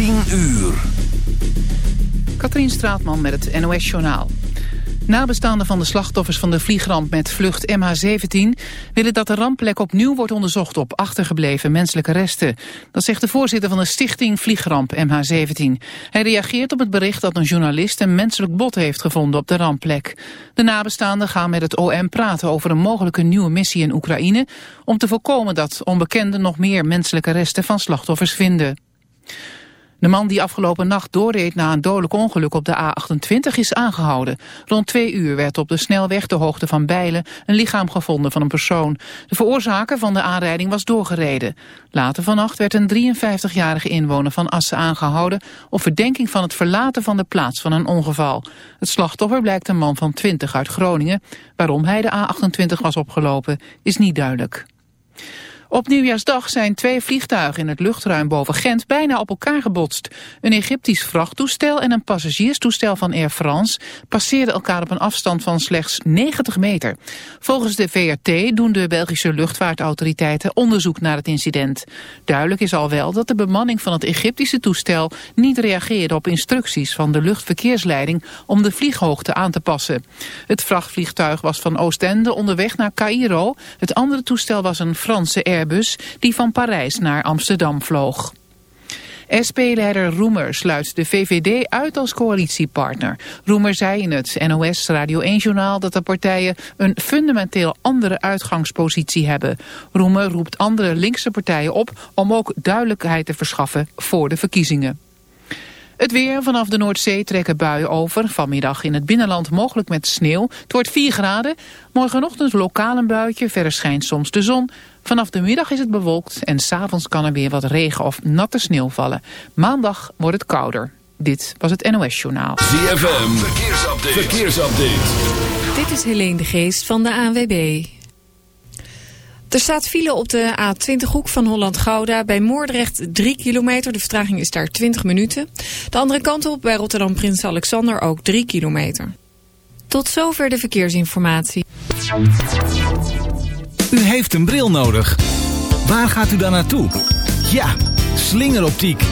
10 uur. Katrien Straatman met het NOS-journaal. Nabestaanden van de slachtoffers van de vliegramp met vlucht MH17... willen dat de rampplek opnieuw wordt onderzocht op achtergebleven menselijke resten. Dat zegt de voorzitter van de stichting Vliegramp MH17. Hij reageert op het bericht dat een journalist een menselijk bot heeft gevonden op de rampplek. De nabestaanden gaan met het OM praten over een mogelijke nieuwe missie in Oekraïne... om te voorkomen dat onbekenden nog meer menselijke resten van slachtoffers vinden. De man die afgelopen nacht doorreed na een dodelijk ongeluk op de A28 is aangehouden. Rond twee uur werd op de snelweg de hoogte van Bijlen een lichaam gevonden van een persoon. De veroorzaker van de aanrijding was doorgereden. Later vannacht werd een 53-jarige inwoner van Assen aangehouden... op verdenking van het verlaten van de plaats van een ongeval. Het slachtoffer blijkt een man van 20 uit Groningen. Waarom hij de A28 was opgelopen is niet duidelijk. Op nieuwjaarsdag zijn twee vliegtuigen in het luchtruim boven Gent bijna op elkaar gebotst. Een Egyptisch vrachttoestel en een passagierstoestel van Air France passeerden elkaar op een afstand van slechts 90 meter. Volgens de VRT doen de Belgische luchtvaartautoriteiten onderzoek naar het incident. Duidelijk is al wel dat de bemanning van het Egyptische toestel niet reageerde op instructies van de luchtverkeersleiding om de vlieghoogte aan te passen. Het vrachtvliegtuig was van Oostende onderweg naar Cairo. Het andere toestel was een Franse Air Die van Parijs naar Amsterdam vloog. SP-leider Roemer sluit de VVD uit als coalitiepartner. Roemer zei in het NOS Radio 1-journaal dat de partijen een fundamenteel andere uitgangspositie hebben. Roemer roept andere linkse partijen op om ook duidelijkheid te verschaffen voor de verkiezingen. Het weer vanaf de Noordzee trekken buien over. Vanmiddag in het binnenland mogelijk met sneeuw. Het wordt 4 graden. Morgenochtend lokaal een buitje. Verder schijnt soms de zon. Vanaf de middag is het bewolkt en s'avonds kan er weer wat regen of natte sneeuw vallen. Maandag wordt het kouder. Dit was het NOS Journaal. ZFM, verkeersupdate. verkeersupdate. Dit is Helene de Geest van de ANWB. Er staat file op de A20-hoek van Holland-Gouda. Bij Moordrecht 3 kilometer. De vertraging is daar 20 minuten. De andere kant op bij Rotterdam-Prins Alexander ook 3 kilometer. Tot zover de verkeersinformatie. U heeft een bril nodig. Waar gaat u dan naartoe? Ja, slingeroptiek.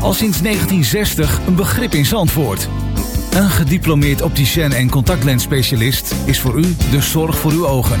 Al sinds 1960 een begrip in Zandvoort. Een gediplomeerd opticien en contactlensspecialist is voor u de zorg voor uw ogen.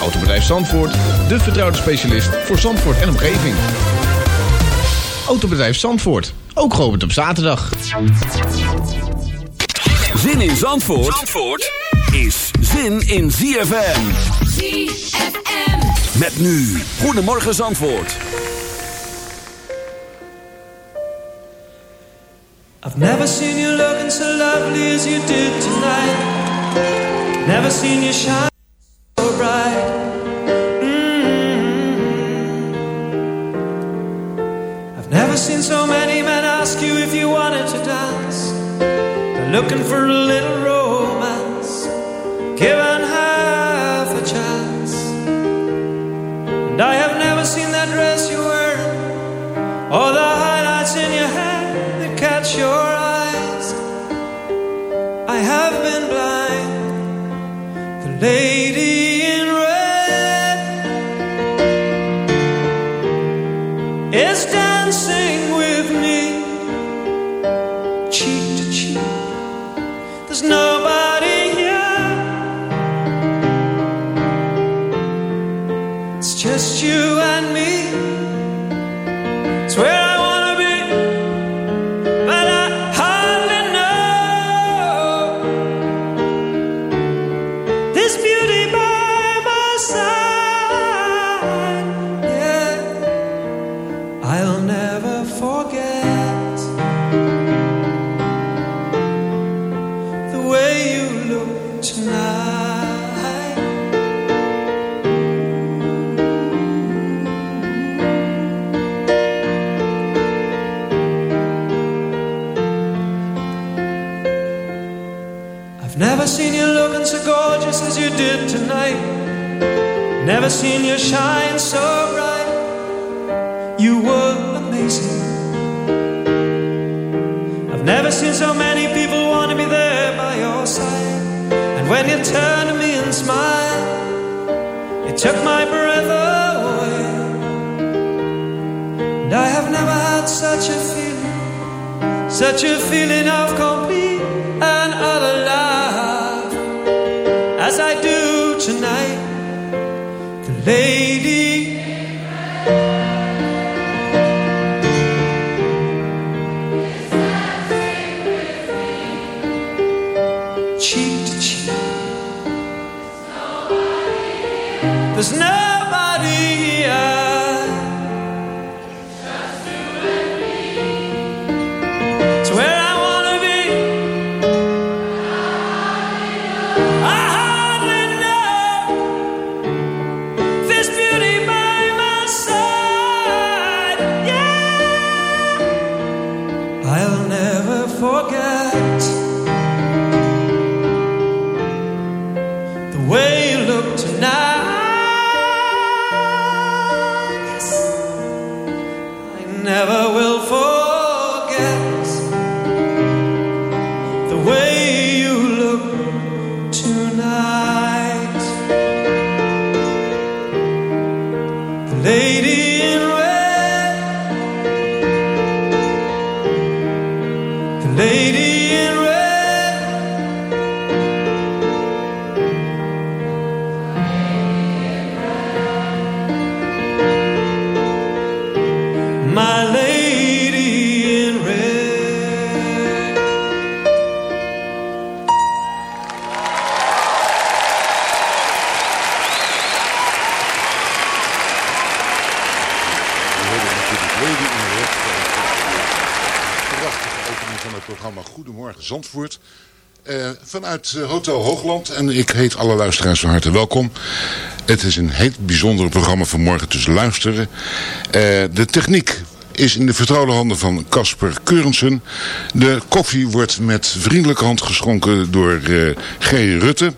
Autobedrijf Zandvoort, de vertrouwde specialist voor Zandvoort en omgeving. Autobedrijf Zandvoort, ook geopend op zaterdag. Zin in Zandvoort, Zandvoort is zin in ZFM. ZFM. Met nu, Goedemorgen Zandvoort. I've never seen you looking so lovely as you did tonight. Never seen you shine seen so many men ask you if you wanted to dance. They're looking for a little I've never seen you looking so gorgeous as you did tonight. Never seen you shine so bright. You were amazing. I've never seen so many people want to be there by your side. And when you turned to me and smiled, it took my breath away. And I have never had such a feeling, such a feeling of complete Zandvoort. Eh, vanuit eh, Hotel Hoogland. En ik heet alle luisteraars van harte welkom. Het is een heel bijzonder programma vanmorgen tussen luisteren. Eh, de techniek is in de vertrouwde handen van Casper Keurensen. De koffie wordt met vriendelijke hand geschonken door eh G. Rutte.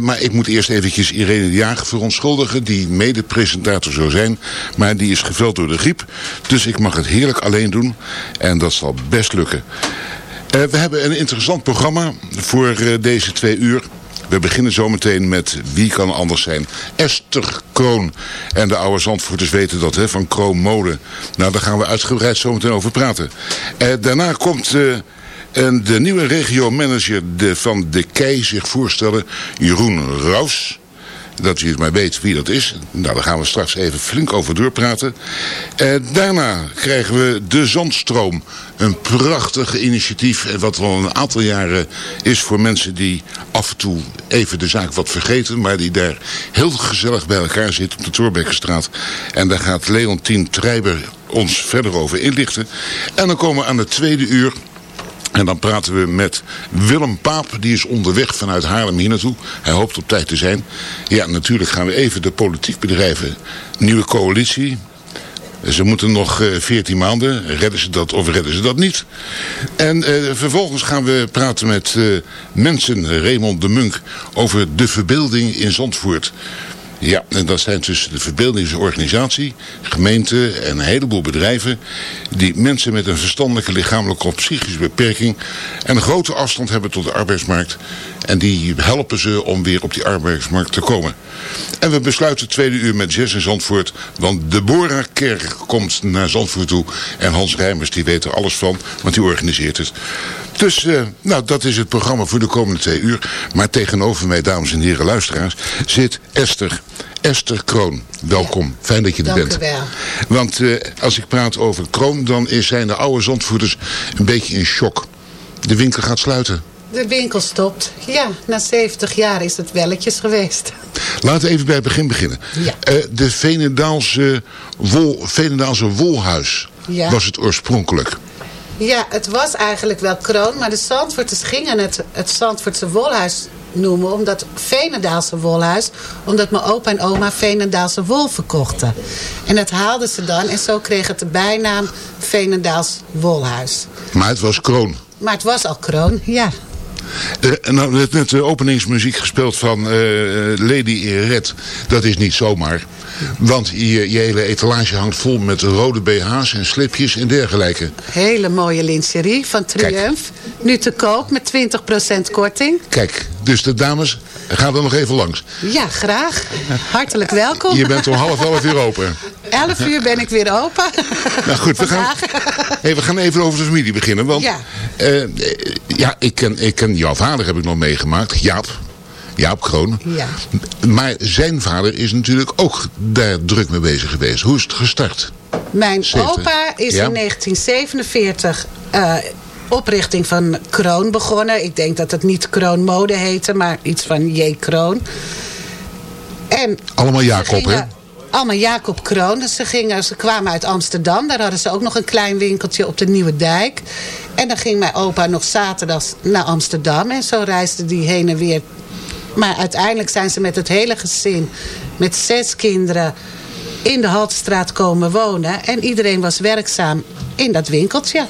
Maar ik moet eerst eventjes Irene de Jager verontschuldigen, die mede-presentator zou zijn. Maar die is geveld door de griep. Dus ik mag het heerlijk alleen doen. En dat zal best lukken. Eh, we hebben een interessant programma voor eh, deze twee uur. We beginnen zometeen met Wie kan anders zijn? Esther Kroon. En de oude Zandvoorters weten dat, hè, van Kroon Mode. Nou, daar gaan we uitgebreid zometeen over praten. Eh, daarna komt... en de nieuwe regiomanager van De Kei zich voorstellen, Jeroen Raus. Dat u het maar weet wie dat is. Nou, daar gaan we straks even flink over doorpraten. Eh, daarna krijgen we De Zandstroom. Een prachtig initiatief. eh, Wat al een aantal jaren is voor mensen die af en toe even de zaak wat vergeten. Maar die daar heel gezellig bij elkaar zitten op de Torbekkenstraat. En daar gaat Leontien Treiber ons verder over inlichten. En dan komen we aan het tweede uur. En dan praten we met Willem Paap, die is onderweg vanuit Haarlem hier naartoe. Hij hoopt op tijd te zijn. Ja, natuurlijk gaan we even de politiek bedrijven. Nieuwe coalitie. Ze moeten nog eh, 14 maanden. Redden ze dat of redden ze dat niet? En eh, vervolgens gaan we praten met eh, mensen, Raymond de Munk, over de verbeelding in Zandvoort. Ja, en dat zijn tussen de verbeeldingsorganisatie, gemeente en een heleboel bedrijven... die mensen met een verstandelijke, lichamelijke of psychische beperking... en een grote afstand hebben tot de arbeidsmarkt... en die helpen ze om weer op die arbeidsmarkt te komen. En we besluiten tweede uur met Jazz in Zandvoort... want Deborah Kerk komt naar Zandvoort toe... en Hans Rijmers die weet er alles van, want die organiseert het. Dus, eh, nou, dat is het programma voor de komende twee uur. Maar tegenover mij, dames en heren luisteraars, zit Esther. Esther Kroon, welkom. Fijn dat je er Dank bent. u wel. Want eh, als ik praat over Kroon, dan zijn de oude zandvoerders een beetje in shock. De winkel gaat sluiten. De winkel stopt. Ja, na 70 jaar is het welletjes geweest. Laten we even bij het begin beginnen. Ja. Eh, de Venendaalse, wol, Venendaalse Wolhuis Ja. was het oorspronkelijk. Ja, het was eigenlijk wel kroon, maar de Zandvoorters gingen het het Zandvoortse wolhuis noemen, omdat Venendaalse wolhuis, omdat mijn opa en oma Venendaalse wol verkochten. En dat haalden ze dan en zo kreeg het de bijnaam Venendaals wolhuis. Maar het was Kroon. Maar het was al kroon, ja. Eh, nou, net, net de openingsmuziek gespeeld van eh, Lady Red. Dat is niet zomaar. Want je, je hele etalage hangt vol met rode BH's en slipjes en dergelijke. Hele mooie lingerie van Triumph. Nu te koop met 20% korting. Kijk, dus de dames, gaan er nog even langs. Ja, graag. Hartelijk welkom. Je bent om half elf uur open. 11 uur ben ik weer open. Nou goed, we gaan, hey, we gaan even over de familie beginnen. Want Ja. eh, eh, ja, ik, ken, ik ken jouw vader, heb ik nog meegemaakt. Jaap. Jaap Kroon. Ja. Maar zijn vader is natuurlijk ook daar druk mee bezig geweest. Hoe is het gestart? Mijn 70. opa is Ja. in 1947 eh, oprichting van Kroon begonnen. Ik denk dat het niet Kroon Mode heette, maar iets van J. Kroon. En Allemaal Jacob, hè? Allemaal Jacob Kroon. Dus ze, gingen, ze kwamen uit Amsterdam. Daar hadden ze ook nog een klein winkeltje op de Nieuwe Dijk. En dan ging mijn opa nog zaterdags naar Amsterdam. En zo reisde die heen en weer. Maar uiteindelijk zijn ze met het hele gezin, met zes kinderen, in de Haltestraat komen wonen. En iedereen was werkzaam in dat winkeltje.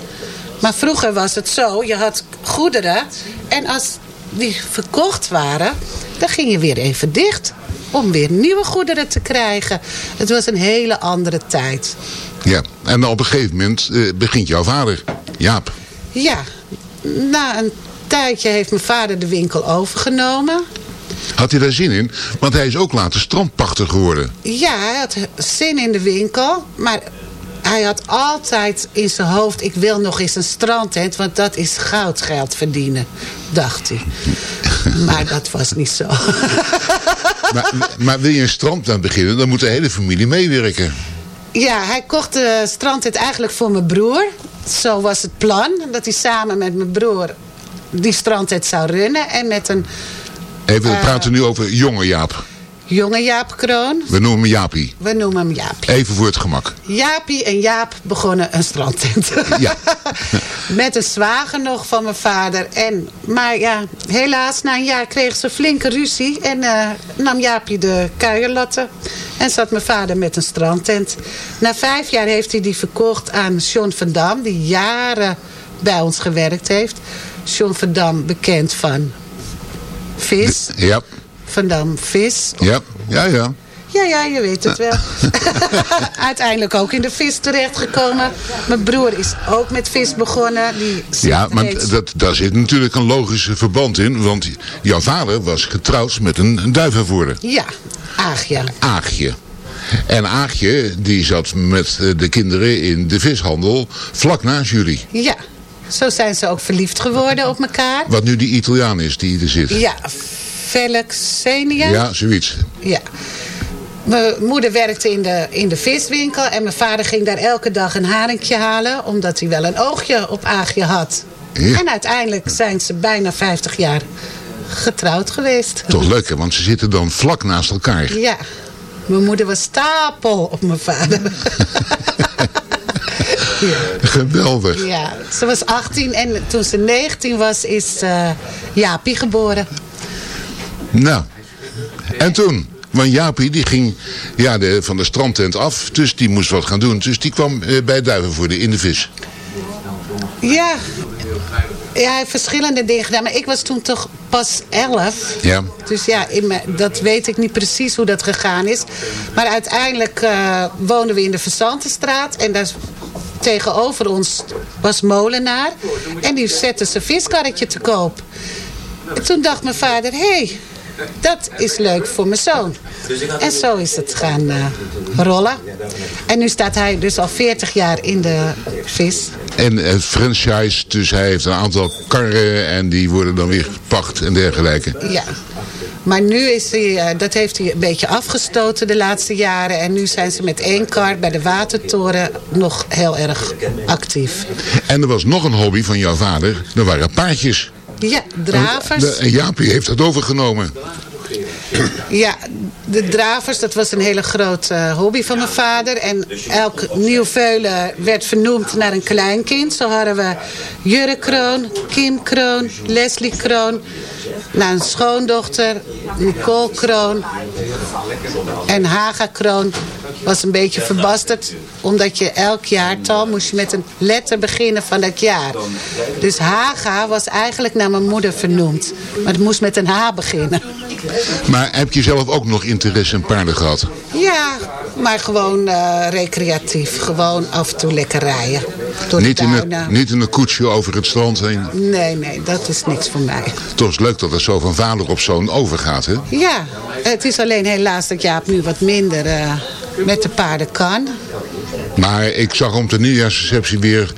Maar vroeger was het zo, je had goederen. En als die verkocht waren, dan ging je weer even dicht. Om weer nieuwe goederen te krijgen. Het was een hele andere tijd. Ja. En op een gegeven moment eh, begint jouw vader, Jaap. Ja, na een tijdje heeft mijn vader de winkel overgenomen. Had hij daar zin in? Want hij is ook later strandpachter geworden. Ja, hij had zin in de winkel. Maar hij had altijd in zijn hoofd... ik wil nog eens een strandtent, want dat is goudgeld verdienen. Dacht hij. Maar dat was niet zo. Maar, maar wil je een strandtent beginnen, dan moet de hele familie meewerken. Ja, hij kocht de strandtent eigenlijk voor mijn broer. Zo was het plan. Dat hij samen met mijn broer die strandtent zou runnen. En met een Even, we Eh. praten nu over jonge Jaap. Jonge Jaap Kroon. We noemen hem Jaapie. We noemen hem Jaapie. Even voor het gemak. Jaapie en Jaap begonnen een strandtent. Ja. Met een zwager nog van mijn vader. En, maar ja, helaas, na een jaar kregen ze flinke ruzie. En eh, nam Jaapie de kuierlatten. En zat mijn vader met een strandtent. Na vijf jaar heeft hij die verkocht aan John van Dam. Die jaren bij ons gewerkt heeft. John van Dam bekend van vis. Ja, Van Dam vis. ja, ja, ja. Ja, ja, je weet het wel. Uiteindelijk ook in de vis terechtgekomen. Mijn broer is ook met vis begonnen. Die Ja, maar reeds- dat, daar zit natuurlijk een logische verband in. Want jouw vader was getrouwd met een, een duivenvoerder. Ja, Aagja. Aagje. En Aagje, die zat met eh, de kinderen in de vishandel vlak naast jullie. Ja, zo zijn ze ook verliefd geworden op elkaar. Wat nu die Italiaan is die er zit. Ja, Velexenia. Ja, zoiets. Ja. Mijn moeder werkte in de, in de viswinkel. En mijn vader ging daar elke dag een haringje halen. Omdat hij wel een oogje op Aagje had. Ja. En uiteindelijk zijn ze bijna 50 jaar getrouwd geweest. Toch leuk, hè? want ze zitten dan vlak naast elkaar. Ja, mijn moeder was stapel op mijn vader. Geweldig. ja, ze was 18 en toen ze 19 was, is eh Jaapie geboren. Nou, en toen? Want Jaapie die ging ja, de, van de strandtent af, dus die moest wat gaan doen. Dus die kwam eh, bij Duivenvoorde in de vis. Ja. Ja, hij heeft verschillende dingen gedaan. Maar ik was toen toch pas 11. Ja. Dus ja, in mijn- dat weet ik niet precies hoe dat gegaan is. Maar uiteindelijk eh, woonden we in de Verzantenstraat. En daar tegenover ons was Molenaar. En die zette zijn viskarretje te koop. En toen dacht mijn vader, hé, hey, dat is leuk voor mijn zoon. En zo is het gaan eh, rollen. En nu staat hij dus al 40 jaar in de vis. En het franchise, dus hij heeft een aantal karren en die worden dan weer gepacht en dergelijke. Ja. Maar nu is hij, eh, dat heeft hij een beetje afgestoten de laatste jaren. En nu zijn ze met één kar bij de Watertoren nog heel erg actief. En er was nog een hobby van jouw vader. Er waren paardjes. Ja, dravers. De- En Jaapie heeft dat overgenomen. Ja, de dravers, dat was een hele grote eh, hobby van mijn vader. En elk nieuw veulen werd vernoemd naar een kleinkind. Zo hadden we Jurre Kroon, Kim Kroon, Leslie Kroon. Naar een schoondochter, Nicole Kroon. En Haga Kroon was een beetje verbasterd. Omdat je elk jaartal moest je met een letter beginnen van dat jaar. Dus Haga was eigenlijk naar mijn moeder vernoemd. Maar het moest met een H beginnen. Maar heb je zelf ook nog interesse in paarden gehad? Ja, maar gewoon eh, recreatief. Gewoon af en toe lekker rijden. Door Niet de in, een, niet in een koetsje over het strand heen. Nee, nee, dat is niks voor mij. Toch is leuk dat het zo van vader op zoon overgaat, hè? Ja, het is alleen helaas dat Jaap nu wat minder eh, met de paarden kan. Maar ik zag om de nieuwjaarsreceptie weer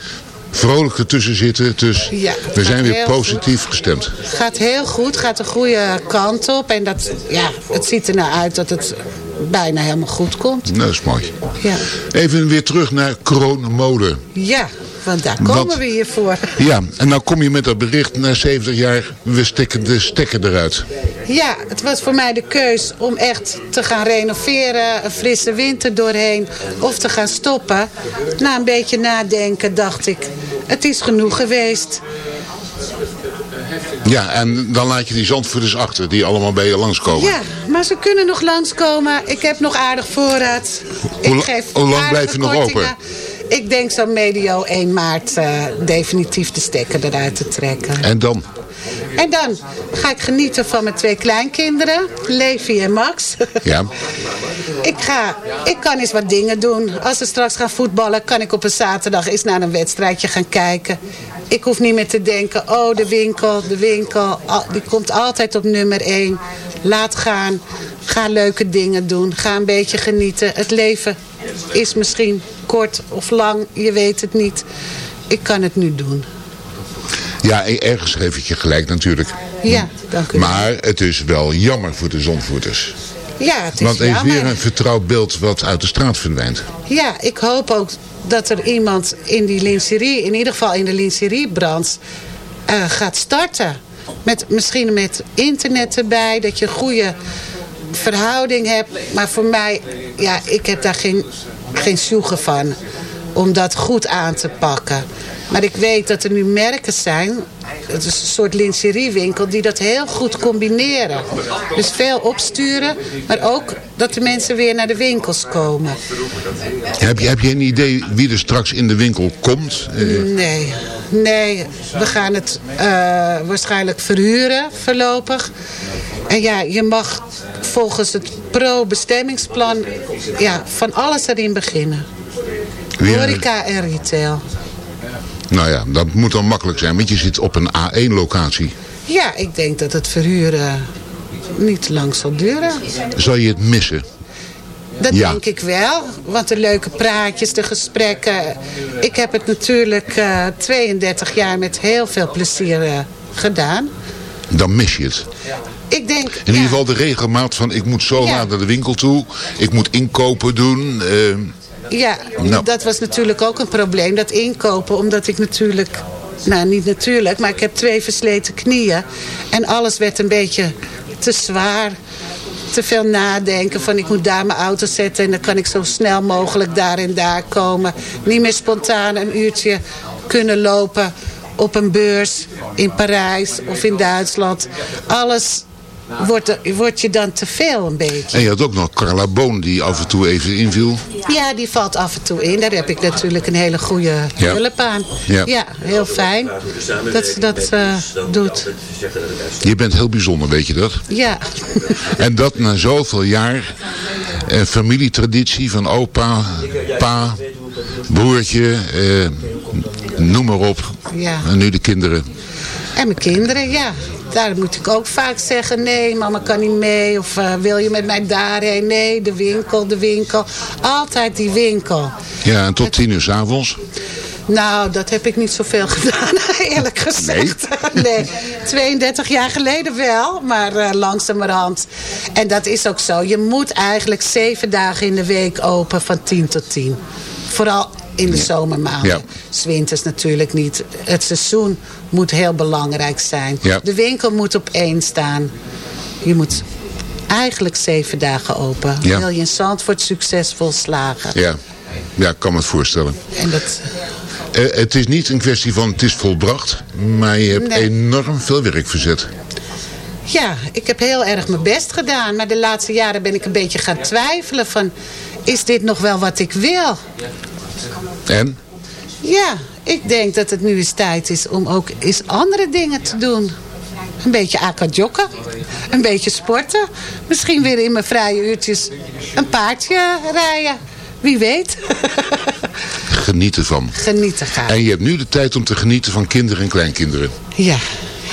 vrolijk ertussen zitten. Dus Ja, we zijn weer positief gestemd. Gaat heel goed, gaat de goede kant op. En dat, ja, het ziet er nou uit dat het bijna helemaal goed komt. Nou, dat is mooi. Ja, Even weer terug naar Kroonmolen. ja want daar komen Wat? we hier voor. Ja, en nou kom je met dat bericht na 70 jaar, we steken de stekker eruit. Ja, het was voor mij de keus om echt te gaan renoveren, een frisse winter doorheen of te gaan stoppen. Na een beetje nadenken dacht ik, het is genoeg geweest. Ja, en dan laat je die zandvoerders achter die allemaal bij je langskomen. Ja, maar ze kunnen nog langskomen. Ik heb nog aardig voorraad. Ik geef hoe lang blijf je nog kortingen. open? Ik denk zo medio 1 maart eh, definitief de stekker eruit te trekken. En dan? En dan ga ik genieten van mijn twee kleinkinderen, Levi en Max. Ja. Ik, ga, ik kan eens wat dingen doen. Als ze straks gaan voetballen, kan ik op een zaterdag eens naar een wedstrijdje gaan kijken. Ik hoef niet meer te denken, oh de winkel, de winkel, die komt altijd op nummer 1. Laat gaan, ga leuke dingen doen, ga een beetje genieten. Het leven is misschien kort of lang, je weet het niet. Ik kan het nu doen. Ja, ergens geef ik je gelijk natuurlijk. Ja, dank u. Maar het is wel jammer voor de zandvoerders. Ja, het is Want er is jammer. weer een vertrouwd beeld wat uit de straat verdwijnt. Ja, ik hoop ook dat er iemand in die lingerie, in ieder geval in de lingeriebranche, eh, gaat starten. Met, misschien met internet erbij, dat je een goede verhouding hebt. Maar voor mij, ja, ik heb daar geen, geen sjoegen van om dat goed aan te pakken. Maar ik weet dat er nu merken zijn, het is een soort lingeriewinkel, die dat heel goed combineren. Dus veel opsturen, maar ook dat de mensen weer naar de winkels komen. Heb je, heb je een idee wie er straks in de winkel komt? Eh, Nee, nee, we gaan het eh, waarschijnlijk verhuren voorlopig. En ja, je mag volgens het pro-bestemmingsplan ja, van alles erin beginnen. Horeca en retail. Nou ja, dat moet dan makkelijk zijn, want je zit op een A1-locatie. Ja, ik denk dat het verhuren niet lang zal duren. Zal je het missen? Dat Ja. denk ik wel. Want de leuke praatjes, de gesprekken. Ik heb het natuurlijk eh 32 jaar met heel veel plezier eh, gedaan. Dan mis je het. Ik denk... In ieder geval de regelmaat van ik moet zo Ja. laat naar de winkel toe. Ik moet inkopen doen. eh, Ja, Nou. dat was natuurlijk ook een probleem, dat inkopen. Omdat ik natuurlijk, nou niet natuurlijk, maar ik heb twee versleten knieën. En alles werd een beetje te zwaar. Te veel nadenken van ik moet daar mijn auto zetten... en dan kan ik zo snel mogelijk daar en daar komen. Niet meer spontaan een uurtje kunnen lopen op een beurs in Parijs of in Duitsland. Alles wordt, wordt je dan te veel een beetje. en je had ook nog Carla Boon die af en toe even inviel. Ja, die valt af en toe in. Daar heb ik natuurlijk een hele goede Ja. hulp aan. Ja. heel fijn dat ze dat eh, doet. Je bent heel bijzonder, weet je dat? Ja. En dat na zoveel jaar. eh, familietraditie van opa, pa, broertje, eh, noem maar op. Ja. En nu de kinderen. En mijn kinderen, ja. Daar moet ik ook vaak zeggen, nee, mama kan niet mee. Of eh, wil je met mij daarheen? Nee, de winkel, de winkel. Altijd die winkel. Ja, en tot tien uur s'avonds. Nou, dat heb ik niet zoveel gedaan, eerlijk gezegd. Nee, 32 jaar geleden wel, maar uh, langzamerhand. En dat is ook zo. Je moet eigenlijk zeven dagen in de week open van 10 tot 10. Vooral in de zomermaanden. Ja. Zwinters natuurlijk niet. Het seizoen moet heel belangrijk zijn. Ja. De winkel moet op één staan. Je moet eigenlijk zeven dagen open. Ja. Wil je in Zandvoort succesvol slagen. Ja. ja, ik kan me het voorstellen. En dat... Uh, het is niet een kwestie van het is volbracht. Maar je hebt enorm veel werk verzet. Ja, ik heb heel erg mijn best gedaan. Maar de laatste jaren ben ik een beetje gaan twijfelen van... is dit nog wel wat ik wil? En? Ja, ik denk dat het nu eens tijd is om ook eens andere dingen te doen. Een beetje akadjokken. Een beetje sporten. Misschien weer in mijn vrije uurtjes een paardje rijden. Wie weet. Genieten van. Genieten gaan. En je hebt nu de tijd om te genieten van kinderen en kleinkinderen. Ja,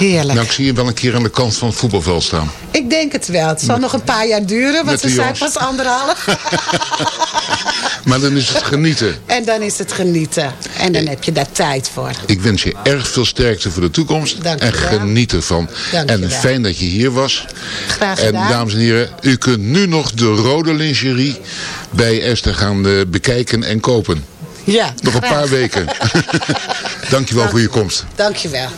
heerlijk. Nou, ik zie je wel een keer aan de kant van het voetbalveld staan. Ik denk het wel. Het zal nog een paar jaar duren, want we zijn pas anderhalf. maar dan is het genieten. En dan is het genieten. En dan heb je daar tijd voor. Ik wens je erg veel sterkte voor de toekomst. Dank en geniet ervan. Dank en fijn dat je hier was. Graag gedaan. En dames en heren, u kunt nu nog de rode lingerie bij Esther gaan uh, bekijken en kopen. Ja, Nog graag. een paar weken. Dankjewel Dank, voor je komst. Dankjewel.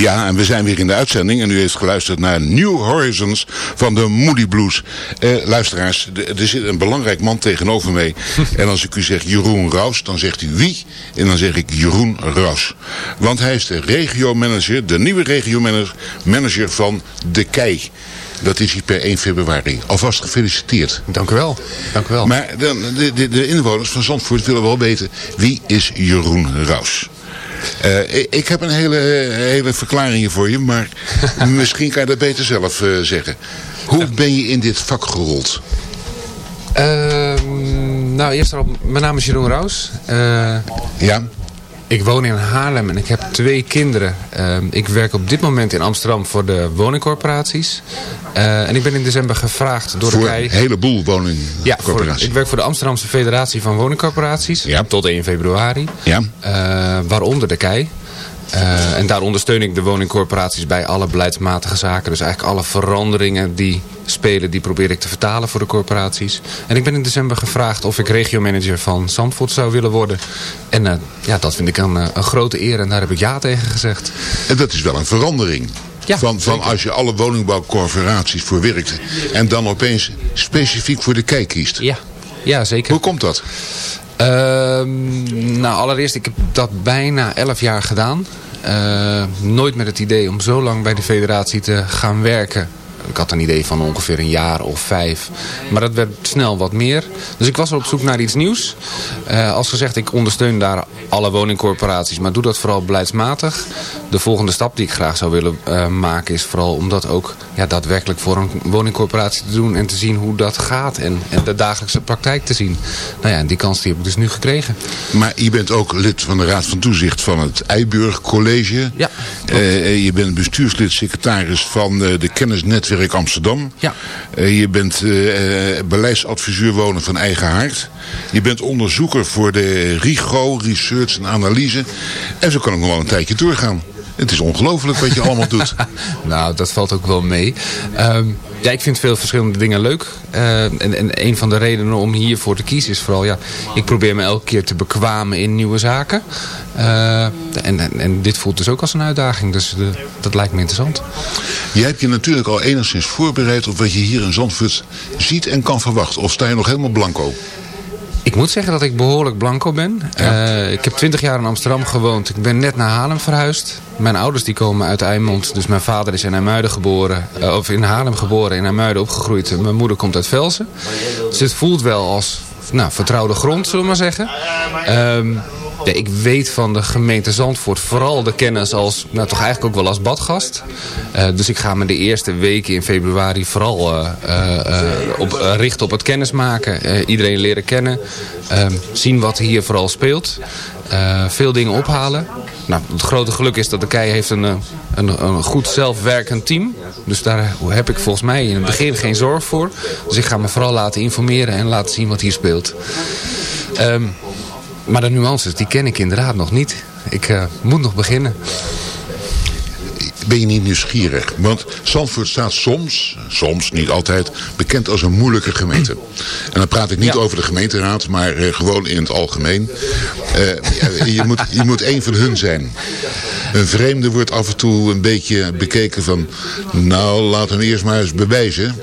Ja, en we zijn weer in de uitzending en u heeft geluisterd naar New Horizons van de Moody Blues. Eh, luisteraars, er zit een belangrijk man tegenover mij. en als ik u zeg Jeroen Raus, dan zegt u wie? En dan zeg ik Jeroen Raus. Want hij is de regiomanager, de nieuwe regiomanager manager van De Kei. Dat is hij per 1 februari. Alvast gefeliciteerd. Dank u wel. Dank u wel. Maar de, de, de inwoners van Zandvoort willen wel weten, wie is Jeroen Raus? Uh, ik heb een hele, hele verklaring voor je, maar misschien kan je dat beter zelf uh, zeggen. Hoe ben je in dit vak gerold? Uh, nou, eerst al, mijn naam is Jeroen Raus. ja? Ik woon in Haarlem en ik heb twee kinderen. Uh, ik werk op dit moment in Amsterdam voor de woningcorporaties. Uh, en ik ben in december gevraagd door voor de KEI... Voor een heleboel woningcorporaties? Ja, ik werk voor de Amsterdamse Federatie van Woningcorporaties. Ja. Tot 1 februari. Ja. Uh, waaronder de KEI. Uh, en daar ondersteun ik de woningcorporaties bij alle beleidsmatige zaken. Dus eigenlijk alle veranderingen die spelen, die probeer ik te vertalen voor de corporaties. En ik ben in december gevraagd of ik regiomanager van Zandvoort zou willen worden. En uh, ja, dat vind ik een, een grote eer en daar heb ik ja tegen gezegd. En dat is wel een verandering. Ja, van, van als je alle woningbouwcorporaties voor werkt en dan opeens specifiek voor de kei kiest. Ja, ja zeker. Hoe komt dat? Uh, nou, allereerst, ik heb dat bijna elf jaar gedaan. Uh, nooit met het idee om zo lang bij de federatie te gaan werken. Ik had een idee van ongeveer een jaar of vijf. Maar dat werd snel wat meer. Dus ik was er op zoek naar iets nieuws. Uh, als gezegd, ik ondersteun daar alle woningcorporaties. Maar doe dat vooral beleidsmatig. De volgende stap die ik graag zou willen uh, maken is vooral om dat ook ja, daadwerkelijk voor een woningcorporatie te doen. En te zien hoe dat gaat. En, en de dagelijkse praktijk te zien. Nou ja, die kans die heb ik dus nu gekregen. Maar je bent ook lid van de Raad van Toezicht van het Eiburg College. Ja. Uh, je bent bestuurslid, secretaris van de Kennisnetwerk Amsterdam. Ja. Uh, je bent uh, beleidsadviseur wonen van Eigen Haard. Je bent onderzoeker voor de RIGO, Research en Analyse. En zo kan ik nog wel een tijdje doorgaan. Het is ongelooflijk wat je allemaal doet. nou, dat valt ook wel mee. Um, ja, ik vind veel verschillende dingen leuk. Uh, en, en een van de redenen om hiervoor te kiezen is vooral... ja, ik probeer me elke keer te bekwamen in nieuwe zaken. Uh, en, en, dit voelt dus ook als een uitdaging. Dus de, dat lijkt me interessant. Jij hebt je natuurlijk al enigszins voorbereid... op wat je hier in Zandvoort ziet en kan verwachten. Of sta je nog helemaal blanco? Ik moet zeggen dat ik behoorlijk blanco ben. Ja. Uh, ik heb twintig jaar in Amsterdam gewoond. Ik ben net naar Haarlem verhuisd. Mijn ouders die komen uit Eimond. Dus mijn vader is in IJmuiden geboren. Uh, of in Haarlem geboren, in IJmuiden opgegroeid. Mijn moeder komt uit Velsen. Dus het voelt wel als nou, vertrouwde grond, zullen we maar zeggen. Um, ja, ik weet van de gemeente Zandvoort vooral de kennis als, nou toch eigenlijk ook wel als badgast. Uh, dus ik ga me de eerste weken in februari vooral uh, uh, op, richten op het kennismaken. iedereen leren kennen. zien wat hier vooral speelt. veel dingen ophalen. Nou, het grote geluk is dat de KEI heeft een, een, een goed zelfwerkend team. Dus daar heb ik volgens mij in het begin geen zorg voor. Dus ik ga me vooral laten informeren en laten zien wat hier speelt. Um, maar de nuances, die ken ik inderdaad nog niet. Ik uh, moet nog beginnen. Ben je niet nieuwsgierig? Want Zandvoort staat soms, soms niet altijd, bekend als een moeilijke gemeente. En dan praat ik niet ja. over de gemeenteraad, maar uh, gewoon in het algemeen. Uh, je, moet, je moet één van hun zijn. Een vreemde wordt af en toe een beetje bekeken van... nou, laat hem eerst maar eens bewijzen.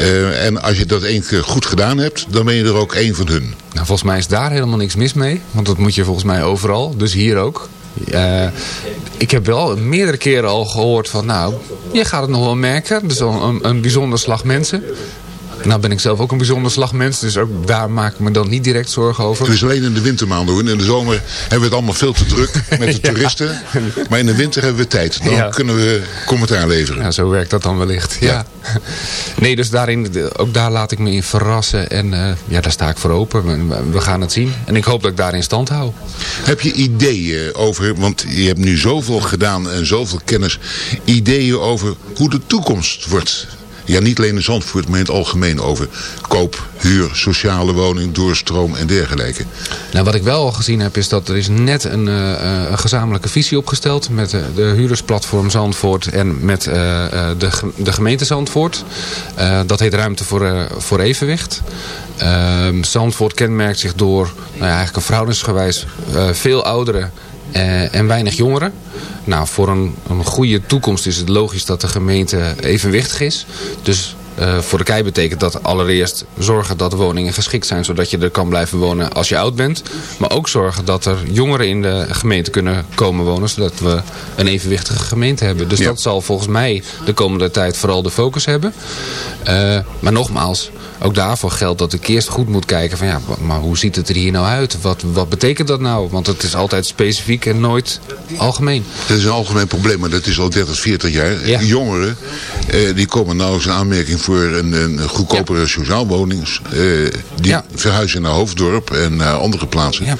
Uh, en als je dat één keer goed gedaan hebt, dan ben je er ook één van hun. Nou, volgens mij is daar helemaal niks mis mee. Want dat moet je volgens mij overal. Dus hier ook. Uh, ik heb wel meerdere keren al gehoord van... nou, je gaat het nog wel merken. Dus een, een bijzonder slag mensen. Nou ben ik zelf ook een bijzonder slagmens, dus ook daar maak ik me dan niet direct zorgen over. Het is alleen in de wintermaanden hoor. In de zomer hebben we het allemaal veel te druk met de toeristen. Maar in de winter hebben we tijd. Dan Ja. kunnen we commentaar leveren. Ja, zo werkt dat dan wellicht. Ja. Nee, dus daarin, ook daar laat ik me in verrassen. En eh, ja, daar sta ik voor open. We, we gaan het zien. En ik hoop dat ik daarin stand hou. Heb je ideeën over, want je hebt nu zoveel gedaan en zoveel kennis. Ideeën over hoe de toekomst wordt. Ja, niet alleen in Zandvoort, maar in het algemeen over koop, huur, sociale woning, doorstroom en dergelijke. Nou, wat ik wel al gezien heb is dat er is net een, eh, eh, een gezamenlijke visie opgesteld met eh, de huurdersplatform Zandvoort en met de, de gemeente Zandvoort. Dat heet Ruimte voor, voor Evenwicht. Ehm, Zandvoort kenmerkt zich door nou ja, eigenlijk een verhoudingsgewijs veel ouderen eh, en weinig jongeren. Nou, voor een, een goede toekomst is het logisch dat de gemeente evenwichtig is. Dus eh, voor de KEI betekent dat allereerst zorgen dat woningen geschikt zijn... zodat je er kan blijven wonen als je oud bent. Maar ook zorgen dat er jongeren in de gemeente kunnen komen wonen... zodat we een evenwichtige gemeente hebben. Dus Ja. dat zal volgens mij de komende tijd vooral de focus hebben. Eh, maar nogmaals, ook daarvoor geldt dat ik eerst goed moet kijken... van ja, maar hoe ziet het er hier nou uit? Wat, wat betekent dat nou? Want het is altijd specifiek en nooit algemeen. Dat is een algemeen probleem, maar dat is al 30, 40 jaar. Ja. Jongeren, eh, die komen nauwelijks in aanmerking voor een, een goedkopere sociaalwoning. eh, die Ja. verhuizen naar Hoofddorp en naar andere plaatsen. Ja.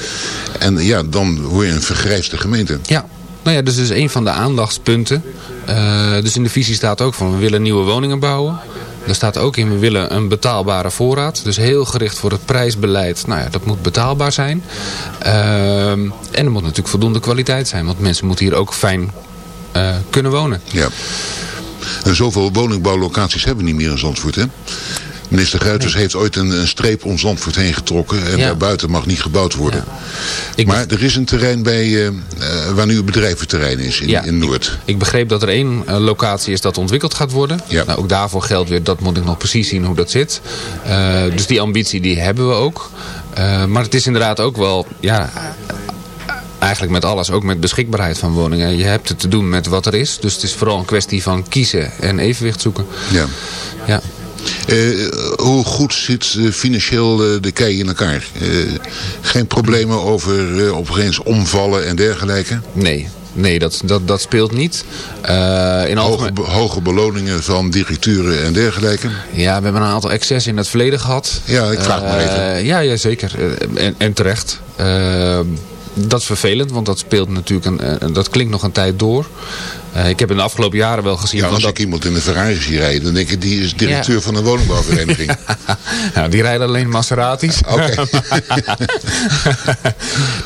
En ja, dan word je een vergrijsde gemeente. Ja, nou ja, dus dat is een van de aandachtspunten. Eh, dus in de visie staat ook van we willen nieuwe woningen bouwen. Er staat ook in we willen een betaalbare voorraad. Dus heel gericht voor het prijsbeleid. Nou ja, dat moet betaalbaar zijn. Ehm, en er moet natuurlijk voldoende kwaliteit zijn. Want mensen moeten hier ook fijn eh, kunnen wonen. Ja. En zoveel woningbouwlocaties hebben we niet meer in Zandvoort, hè? Minister Guiters heeft ooit een, een streep om Zandvoort heen getrokken. En Ja. daarbuiten mag niet gebouwd worden. Ik maar er is een terrein bij, eh, eh, waar nu een bedrijventerrein is in, Ja. in Noord. Ik begreep dat er één eh, locatie is dat ontwikkeld gaat worden. Nou, ook daarvoor geldt weer, dat moet ik nog precies zien hoe dat zit. Dus die ambitie die hebben we ook. Maar het is inderdaad ook wel, ja, eigenlijk met alles, ook met beschikbaarheid van woningen. Je hebt het te doen met wat er is. Dus het is vooral een kwestie van kiezen en evenwicht zoeken. Ja. Ja. Eh, hoe goed zit eh, financieel eh, de kei in elkaar? Geen problemen over eh, opeens omvallen en dergelijke? Nee, nee dat, dat, dat speelt niet. In Hoge, be- hoge beloningen van directeuren en dergelijke? Ja, we hebben een aantal excessen in het verleden gehad. Ja, ik vraag maar even. Ja, ja, zeker. En, en terecht. Eh, dat is vervelend, want dat speelt natuurlijk een, dat klinkt nog een tijd door. Eh, ik heb in de afgelopen jaren wel gezien Ja, als dat... ik iemand in de Ferrari zie rijden, dan denk ik, die is directeur Ja. van een woningbouwvereniging. nou, die rijden alleen Maseratis. Oké.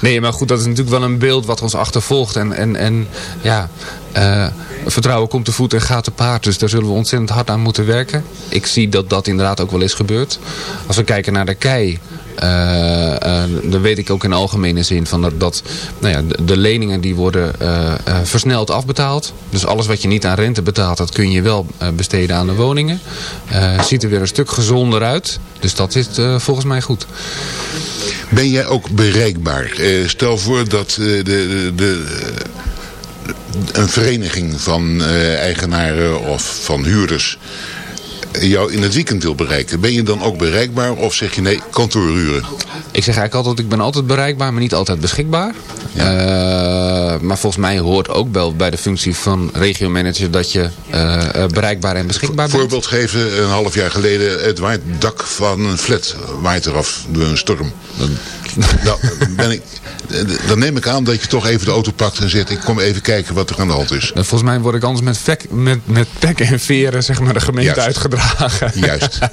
nee, maar goed, dat is natuurlijk wel een beeld wat ons achtervolgt. En, en, en ja, eh, vertrouwen komt te voet en gaat te paard. Dus daar zullen we ontzettend hard aan moeten werken. Ik zie dat dat inderdaad ook wel is gebeurd. Als we kijken naar de kei... eh, eh, dan weet ik ook in algemene zin van dat, nou ja, de, leningen die worden eh, versneld afbetaald. Dus alles wat je niet aan rente betaalt, dat kun je wel besteden aan de woningen. Ziet er weer een stuk gezonder uit. Dus dat is volgens mij goed. Ben jij ook bereikbaar? Stel voor dat de, de, de, een vereniging van eigenaren of van huurders jou in het weekend wil bereiken. Ben je dan ook bereikbaar of zeg je nee, kantooruren? Ik zeg eigenlijk altijd, ik ben altijd bereikbaar, maar niet altijd beschikbaar. Eh, maar volgens mij hoort ook wel bij de functie van regiomanager dat je eh, eh, bereikbaar en beschikbaar bent. Voorbeeld geven, een half jaar geleden, het waait dak van een flat waait eraf door een storm. Ben ik, dan neem ik aan dat je toch even de auto pakt en zegt, ik kom even kijken wat er aan de hand is. En volgens mij word ik anders met, vek, met, met pek en veren zeg maar, de gemeente Juist. uitgedragen. Juist.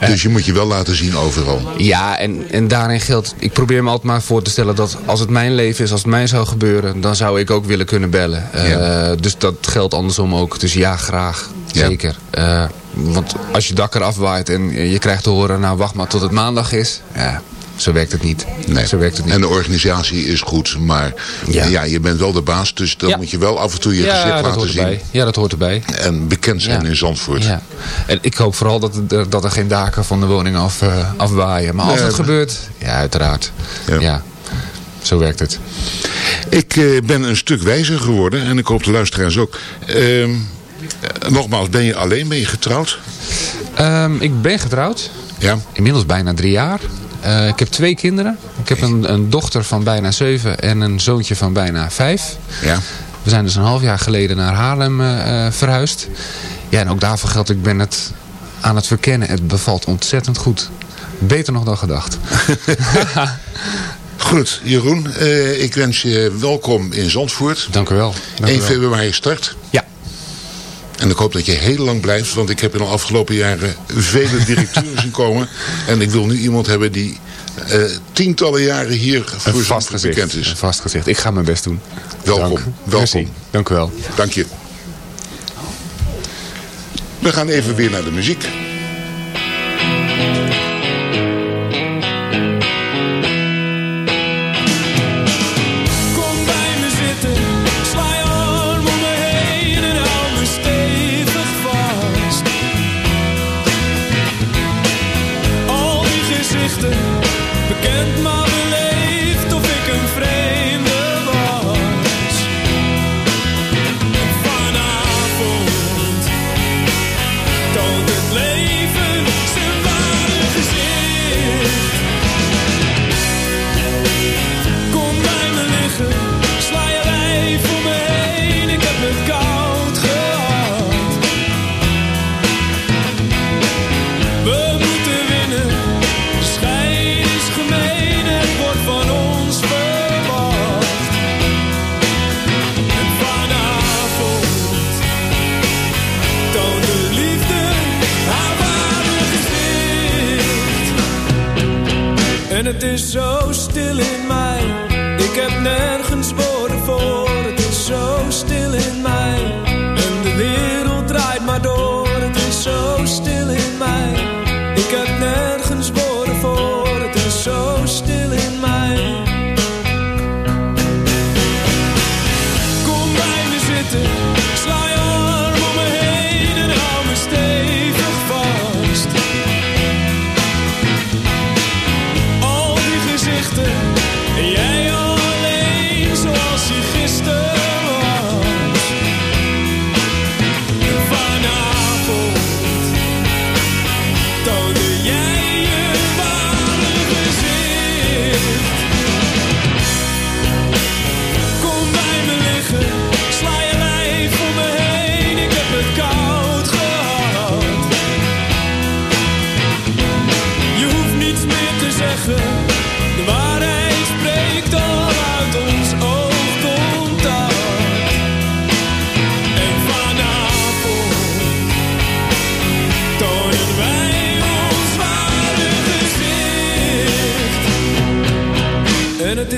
Dus je moet je wel laten zien overal. Ja, en, en daarin geldt, ik probeer me altijd maar voor te stellen dat als het mijn leven is, als het mij zou gebeuren, dan zou ik ook willen kunnen bellen. Ja. Eh, dus dat geldt andersom ook. Dus ja, graag. Ja. Zeker. Eh, want als je dak eraf waait en je krijgt te horen, nou wacht maar tot het maandag is. Ja, zo werkt het niet. Nee. Zo werkt het niet. En de organisatie is goed, maar ja. Ja. je bent wel de baas, dus dan Ja. moet je wel af en toe je ja, gezicht dat laten hoort zien. erbij. Ja, dat hoort erbij. En bekend zijn in Zandvoort. Ja. En ik hoop vooral dat, er- dat er geen daken van de woning af, eh, afwaaien. Maar als Nee, het gebeurt, ja uiteraard. Ja. Zo werkt het. Ik eh, ben een stuk wijzer geworden en ik hoop de luisteraars ook. Eh, nogmaals, ben je alleen? Ben je getrouwd? Ehm, ik ben getrouwd. Ja. Inmiddels bijna drie jaar. Eh, ik heb twee kinderen. Ik heb een, een dochter van bijna zeven en een zoontje van bijna vijf. Ja. We zijn dus een half jaar geleden naar Haarlem eh, verhuisd. Ja, en ook daarvoor geldt, ik ben het aan het verkennen. Het bevalt ontzettend goed. Beter nog dan gedacht. Goed, Jeroen, eh, ik wens je welkom in Zandvoort. Dank u wel. Dank u 1 wel. februari start. Ja. En ik hoop dat je heel lang blijft, want ik heb in de afgelopen jaren vele directeuren zien komen. En ik wil nu iemand hebben die eh, tientallen jaren hier Een voor vast Zandvoort gezicht. bekend is. Een vast gezicht. Ik ga mijn best doen. Welkom, Dank. welkom. Merci. Dank u wel. Dank je. We gaan even weer naar de muziek.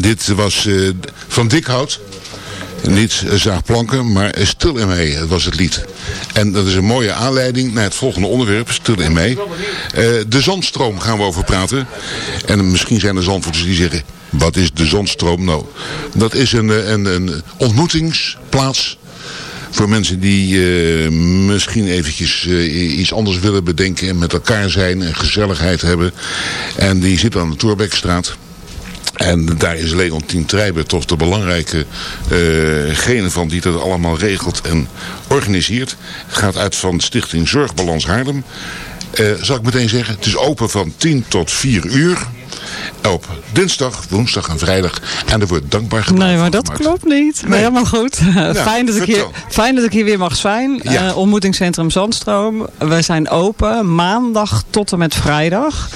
dit was eh, van Dikhout. Niet eh, zaagplanken, maar eh, Stil in mee was het lied. En dat is een mooie aanleiding naar het volgende onderwerp, Stil in mee. De zandstroom gaan we over praten. En misschien zijn er zandvoorters die zeggen, wat is de zandstroom nou? Dat is een, een, een ontmoetingsplaats voor mensen die misschien eventjes iets anders willen bedenken en met elkaar zijn en gezelligheid hebben. En die zit aan de Toerbekstraat. En daar is Leontien Trijber toch de belangrijke eh, gene van die dat allemaal regelt en organiseert. Het gaat uit van Stichting Zorgbalans Haarlem. Eh, zal ik meteen zeggen, het is open van 10 tot 4 uur. Op dinsdag, woensdag en vrijdag. En er wordt dankbaar gebruik Nee, maar dat gemaakt. klopt niet. Nee. helemaal goed. fijn, dat ik hier, fijn dat ik hier weer mag zijn. Ja. Eh, ontmoetingscentrum Zandstroom. We zijn open maandag tot en met vrijdag.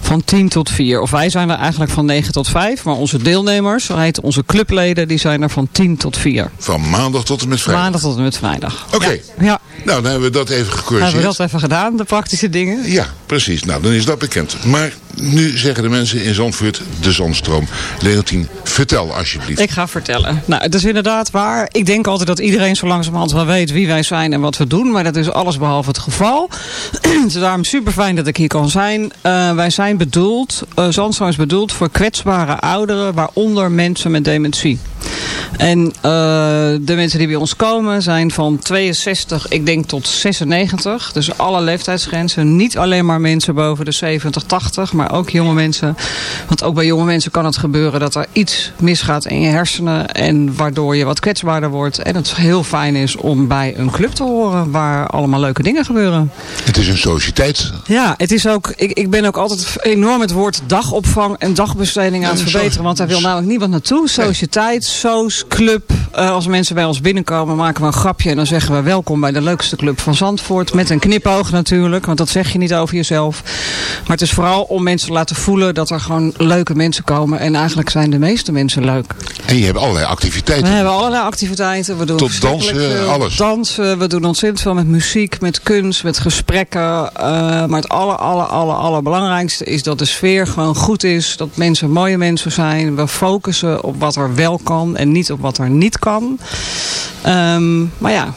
Van 10 tot 4. Of wij zijn er eigenlijk van 9 tot 5. Maar onze deelnemers, onze clubleden, die zijn er van 10 tot 4. Van maandag tot en met vrijdag. Maandag tot en met vrijdag. Oké, Ja, nou dan hebben we dat even hebben we gecorrigeerd. dat even gedaan, de praktische dingen. Ja, precies. Nou, dan is dat bekend. Maar nu zeggen de mensen in Zandvoort de zandstroom. Leontien, vertel alsjeblieft. Ik ga vertellen. Nou, het is inderdaad waar. Ik denk altijd dat iedereen zo langzamerhand wel weet wie wij zijn en wat we doen. Maar dat is alles behalve het geval. het is daarom super fijn dat ik hier kan zijn. Eh, wij zijn bedoeld, uh, Zandstroom is bedoeld voor kwetsbare ouderen, waaronder mensen met dementie. En uh, de mensen die bij ons komen zijn van 62, ik denk tot 96. Dus alle leeftijdsgrenzen. Niet alleen maar mensen boven de 70, 80, maar ook jonge mensen. Want ook bij jonge mensen kan het gebeuren dat er iets misgaat in je hersenen. En waardoor je wat kwetsbaarder wordt. En het heel fijn is om bij een club te horen waar allemaal leuke dingen gebeuren. Het is een sociëteit. Ja, het is ook, ik, ik ben ook altijd enorm het woord dagopvang en dagbesteding aan het verbeteren. Want daar wil namelijk niemand naartoe. Sociëteit, soos, club. Uh, als mensen bij ons binnenkomen maken we een grapje. En dan zeggen we welkom bij de leukste club van Zandvoort. Met een knipoog natuurlijk. Want dat zeg je niet over jezelf. Maar het is vooral om mensen te laten voelen dat er gewoon leuke mensen komen. En eigenlijk zijn de meeste mensen leuk. En je hebt allerlei activiteiten. We hebben allerlei activiteiten. We doen Tot dansen, alles. Dansen. We doen ontzettend veel met muziek, met kunst, met gesprekken. Uh, maar het aller, aller, aller, allerbelangrijkste is dat de sfeer gewoon goed is. Dat mensen mooie mensen zijn. We focussen op wat er wel kan en niet op wat er niet kan. Um, maar ja,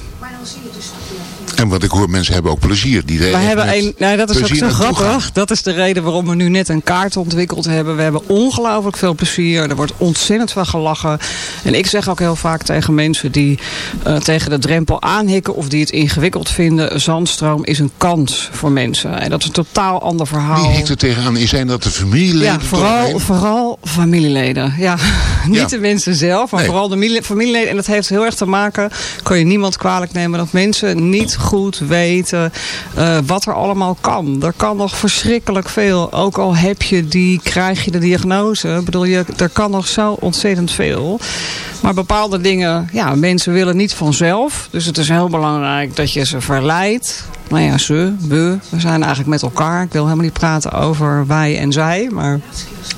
En wat ik hoor, mensen hebben ook plezier. Die we hebben een, nou, dat is ook zo grappig. gaan. Dat is de reden waarom we nu net een kaart ontwikkeld hebben. We hebben ongelooflijk veel plezier. Er wordt ontzettend veel gelachen. En ik zeg ook heel vaak tegen mensen die uh, tegen de drempel aanhikken... of die het ingewikkeld vinden... Zandstroom is een kans voor mensen. En dat is een totaal ander verhaal. Wie hikt er tegenaan? Zijn dat de familieleden? Ja, vooral, vooral familieleden. Ja, niet Ja. de mensen zelf, maar Nee. vooral de mili- familieleden. En dat heeft heel erg te maken, kan je niemand kwalijk nemen... dat mensen niet goed weten eh, wat er allemaal kan. Er kan nog verschrikkelijk veel. Ook al heb je die, krijg je de diagnose. Ik bedoel, je, er kan nog zo ontzettend veel. Maar bepaalde dingen, ja, mensen willen niet vanzelf. Dus het is heel belangrijk dat je ze verleidt. Nou ja, ze, we, we zijn eigenlijk met elkaar. Ik wil helemaal niet praten over wij en zij, maar...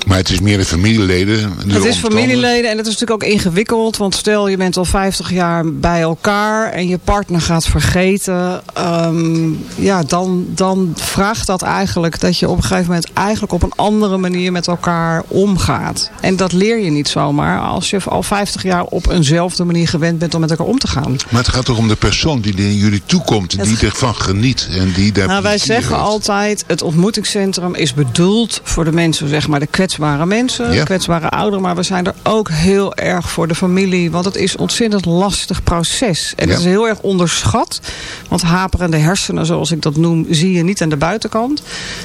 Maar het is meer de familieleden. de Het is familieleden en het is natuurlijk ook ingewikkeld. Want stel je bent al 50 jaar bij elkaar en je partner gaat vergeten. Um, ja, dan, dan vraagt dat eigenlijk dat je op een gegeven moment eigenlijk op een andere manier met elkaar omgaat. En dat leer je niet zomaar als je al 50 jaar op eenzelfde manier gewend bent om met elkaar om te gaan. Maar het gaat toch om de persoon die naar jullie toekomt. En die ervan geniet. En die daar Nou, wij zeggen heeft. altijd, het ontmoetingscentrum is bedoeld voor de mensen, zeg maar, de kwetsbare mensen, Ja. kwetsbare ouderen. Maar we zijn er ook heel erg voor de familie, want het is een ontzettend lastig proces. En Ja. het is heel erg onderschat, want haperende hersenen, zoals ik dat noem, zie je niet aan de buitenkant.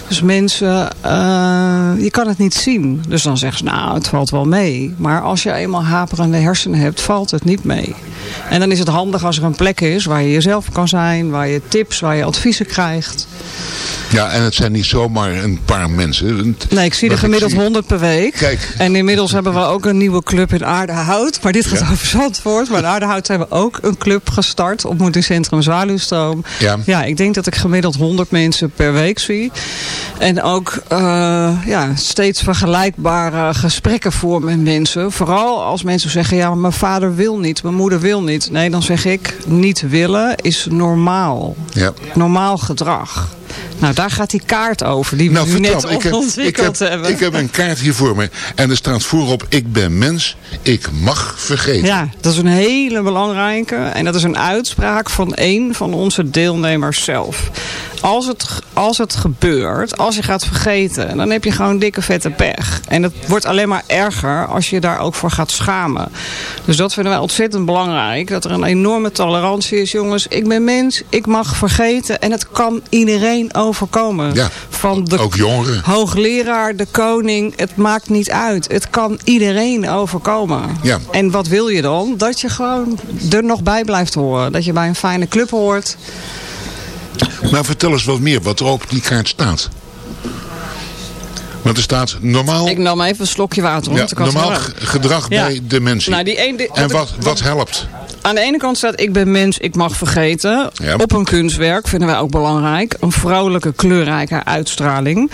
Dus mensen, uh, je kan het niet zien. Dus dan zeggen ze, nou, het valt wel mee. Maar als je eenmaal haperende hersenen hebt, valt het niet mee. En dan is het handig als er een plek is waar je jezelf kan zijn, waar je tips, waar je adviezen krijgt. Ja, en het zijn niet zomaar een paar mensen. Nee, ik zie er gemiddeld zie- 100 per week. Kijk. En inmiddels hebben we ook een nieuwe club in Aardehout. Maar dit gaat Ja. over Zandvoort. Maar in Aardehout hebben we ook een club gestart. Ontmoetingscentrum Zwaluwstroom. Ja. ja, ik denk dat ik gemiddeld 100 mensen per week zie. En ook uh, ja, steeds vergelijkbare gesprekken voer met mensen. Vooral als mensen zeggen, ja, maar mijn vader wil niet. Mijn moeder wil niet. Nee, dan zeg ik, niet willen is normaal. Ja. Normaal gedrag. Nou, daar gaat die kaart over, die we Nou, nu net ik heb, ik, ontwikkeld heb, hebben. ik heb een kaart hier voor me. En er staat voorop, ik ben mens, ik mag vergeten. Ja, dat is een hele belangrijke. En dat is een uitspraak van één van onze deelnemers zelf. Als het, als het gebeurt, als je gaat vergeten, dan heb je gewoon dikke vette pech. En het wordt alleen maar erger als je daar ook voor gaat schamen. Dus dat vinden wij ontzettend belangrijk. Dat er een enorme tolerantie is, jongens. Ik ben mens, ik mag vergeten. En het kan iedereen overkomen. Ja, Van de ook jongeren. hoogleraar, de koning, het maakt niet uit. Het kan iedereen overkomen. Ja. En wat wil je dan? Dat je gewoon er nog bij blijft horen. Dat je bij een fijne club hoort. Maar vertel eens wat meer wat er op die kaart staat. Want er staat normaal, Ik nam even een slokje water. ja, normaal gedrag bij de mensen. Nou, die een, die- en wat wat helpt? Aan de ene kant staat ik ben mens, ik mag vergeten. Ja. Op een kunstwerk vinden wij ook belangrijk. Een vrouwelijke kleurrijke uitstraling.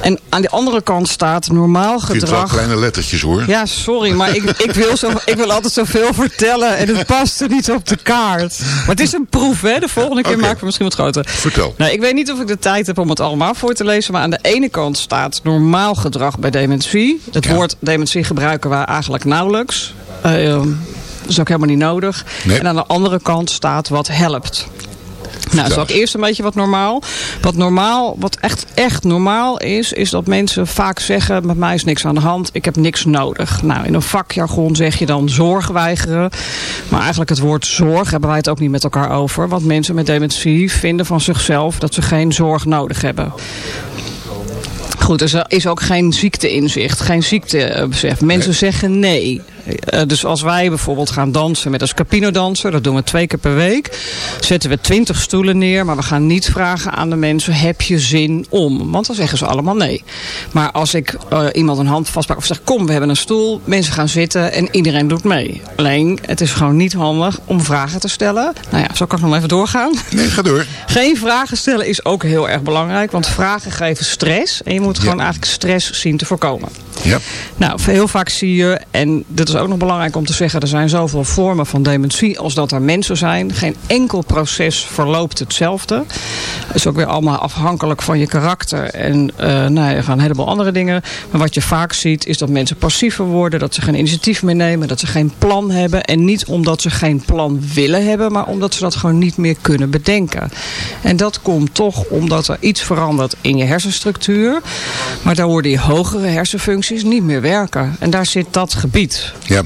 En aan de andere kant staat normaal vind het wel gedrag. kleine lettertjes hoor. Ja, sorry, maar ik, ik, wil zo, ik wil altijd zoveel vertellen en het past er niet op de kaart. Maar het is een proef, hè? De volgende keer maken we misschien wat groter. Vertel. Nou, ik weet niet of ik de tijd heb om het allemaal voor te lezen. Maar aan de ene kant staat normaal gedrag bij dementie. Het Ja. woord dementie gebruiken we eigenlijk nauwelijks. Eh, dat is ook helemaal niet nodig. Nee. En aan de andere kant staat wat helpt. Nou, zal ik eerst een beetje wat normaal. Wat normaal, wat echt, echt normaal is, is dat mensen vaak zeggen: met mij is niks aan de hand, ik heb niks nodig. Nou, in een vakjargon zeg je dan zorg weigeren. Maar eigenlijk het woord zorg hebben wij het ook niet met elkaar over. Want mensen met dementie vinden van zichzelf dat ze geen zorg nodig hebben. Goed, dus er is ook geen ziekteinzicht, geen ziektebesef. Mensen zeggen nee. Eh, dus als wij bijvoorbeeld gaan dansen met een Scapino-danser, dat doen we twee keer per week, zetten we twintig stoelen neer, maar we gaan niet vragen aan de mensen, heb je zin om? Want dan zeggen ze allemaal nee. Maar als ik eh, iemand een hand vastpak of zeg, kom, we hebben een stoel, mensen gaan zitten en iedereen doet mee. Alleen, het is gewoon niet handig om vragen te stellen. Nou ja, zo kan ik nog even doorgaan. Nee, ga door. Geen vragen stellen is ook heel erg belangrijk, want vragen geven stress. En je moet gewoon eigenlijk stress zien te voorkomen. Ja. Nou, heel vaak zie je, en dit is ook nog belangrijk om te zeggen, er zijn zoveel vormen van dementie als dat er mensen zijn. Geen enkel proces verloopt hetzelfde. Het is ook weer allemaal afhankelijk van je karakter en eh nou, ja, van een heleboel andere dingen. Maar wat je vaak ziet is dat mensen passiever worden, dat ze geen initiatief meer nemen, dat ze geen plan hebben. En niet omdat ze geen plan willen hebben, maar omdat ze dat gewoon niet meer kunnen bedenken. En dat komt toch omdat er iets verandert in je hersenstructuur. Maar daar worden die hogere hersenfuncties niet meer werken. En daar zit dat gebied. Ja.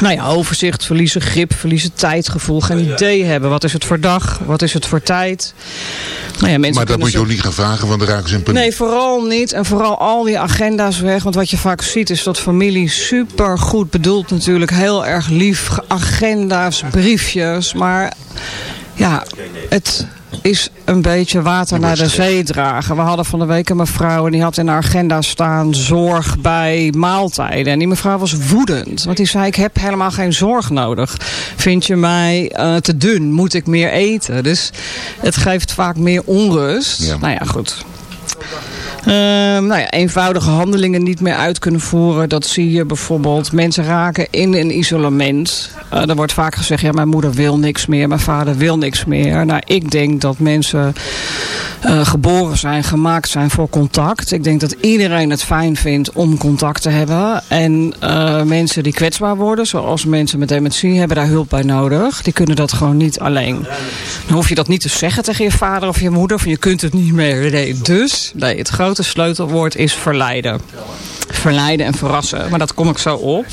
Nou ja, overzicht verliezen, grip verliezen, tijdgevoel, geen idee hebben. Wat is het voor dag? Wat is het voor tijd? Nou ja, mensen Maar dat moet je ook niet gaan vragen, want dan raken ze in paniek. Nee, vooral niet. En vooral al die agenda's weg. Want wat je vaak ziet is dat familie super goed bedoeld natuurlijk. Heel erg lief. Agenda's, briefjes. Maar ja, het is een beetje water naar de zee dragen. We hadden van de week een mevrouw en die had in haar agenda staan zorg bij maaltijden. En die mevrouw was woedend. Want die zei, ik heb helemaal geen zorg nodig. Vind je mij eh, te dun? Moet ik meer eten? Dus het geeft vaak meer onrust. Ja. Nou ja, goed. Ehm, nou ja, eenvoudige handelingen niet meer uit kunnen voeren. Dat zie je bijvoorbeeld. Mensen raken in een isolement. Eh, er wordt vaak gezegd, ja, mijn moeder wil niks meer. Mijn vader wil niks meer. Nou, ik denk dat mensen eh, geboren zijn, gemaakt zijn voor contact. Ik denk dat iedereen het fijn vindt om contact te hebben. En eh, mensen die kwetsbaar worden, zoals mensen met dementie, hebben daar hulp bij nodig. Die kunnen dat gewoon niet alleen. Dan hoef je dat niet te zeggen tegen je vader of je moeder. Van je kunt het niet meer. Dus, nee, het grote sleutelwoord is verleiden. Verleiden en verrassen. Maar dat kom ik zo op.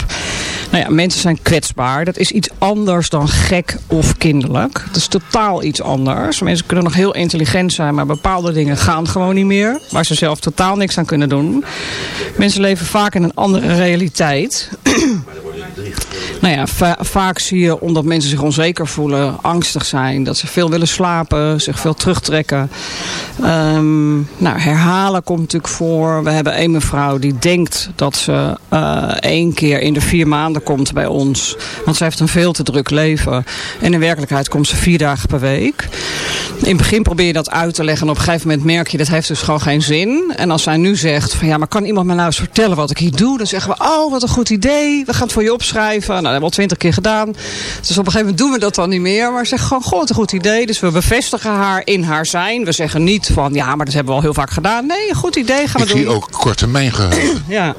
Nou ja, mensen zijn kwetsbaar. Dat is iets anders dan gek of kinderlijk. Dat is totaal iets anders. Mensen kunnen nog heel intelligent zijn, maar bepaalde dingen gaan gewoon niet meer. Waar ze zelf totaal niks aan kunnen doen. Mensen leven vaak in een andere realiteit. Nou ja, va- vaak zie je omdat mensen zich onzeker voelen, angstig zijn, dat ze veel willen slapen, zich veel terugtrekken. Ehm, nou, herhalen komt natuurlijk voor. We hebben een mevrouw die denkt dat ze eh, één keer in de vier maanden komt bij ons. Want ze heeft een veel te druk leven. En in werkelijkheid komt ze vier dagen per week. In het begin probeer je dat uit te leggen en op een gegeven moment merk je dat heeft dus gewoon geen zin. En als zij nu zegt van ja, maar kan iemand me nou eens vertellen wat ik hier doe? Dan zeggen we, oh wat een goed idee, we gaan het voor je opschrijven. Nou, dat hebben we al twintig keer gedaan. Dus op een gegeven moment doen we dat dan niet meer. Maar ze zegt gewoon, goh, wat een goed idee. Dus we bevestigen haar in haar zijn. We zeggen niet van ja, maar dat hebben we al heel vaak gedaan. Nee, een goed idee, gaan we ik doen. zie ook korttermijn geheugen. Ja.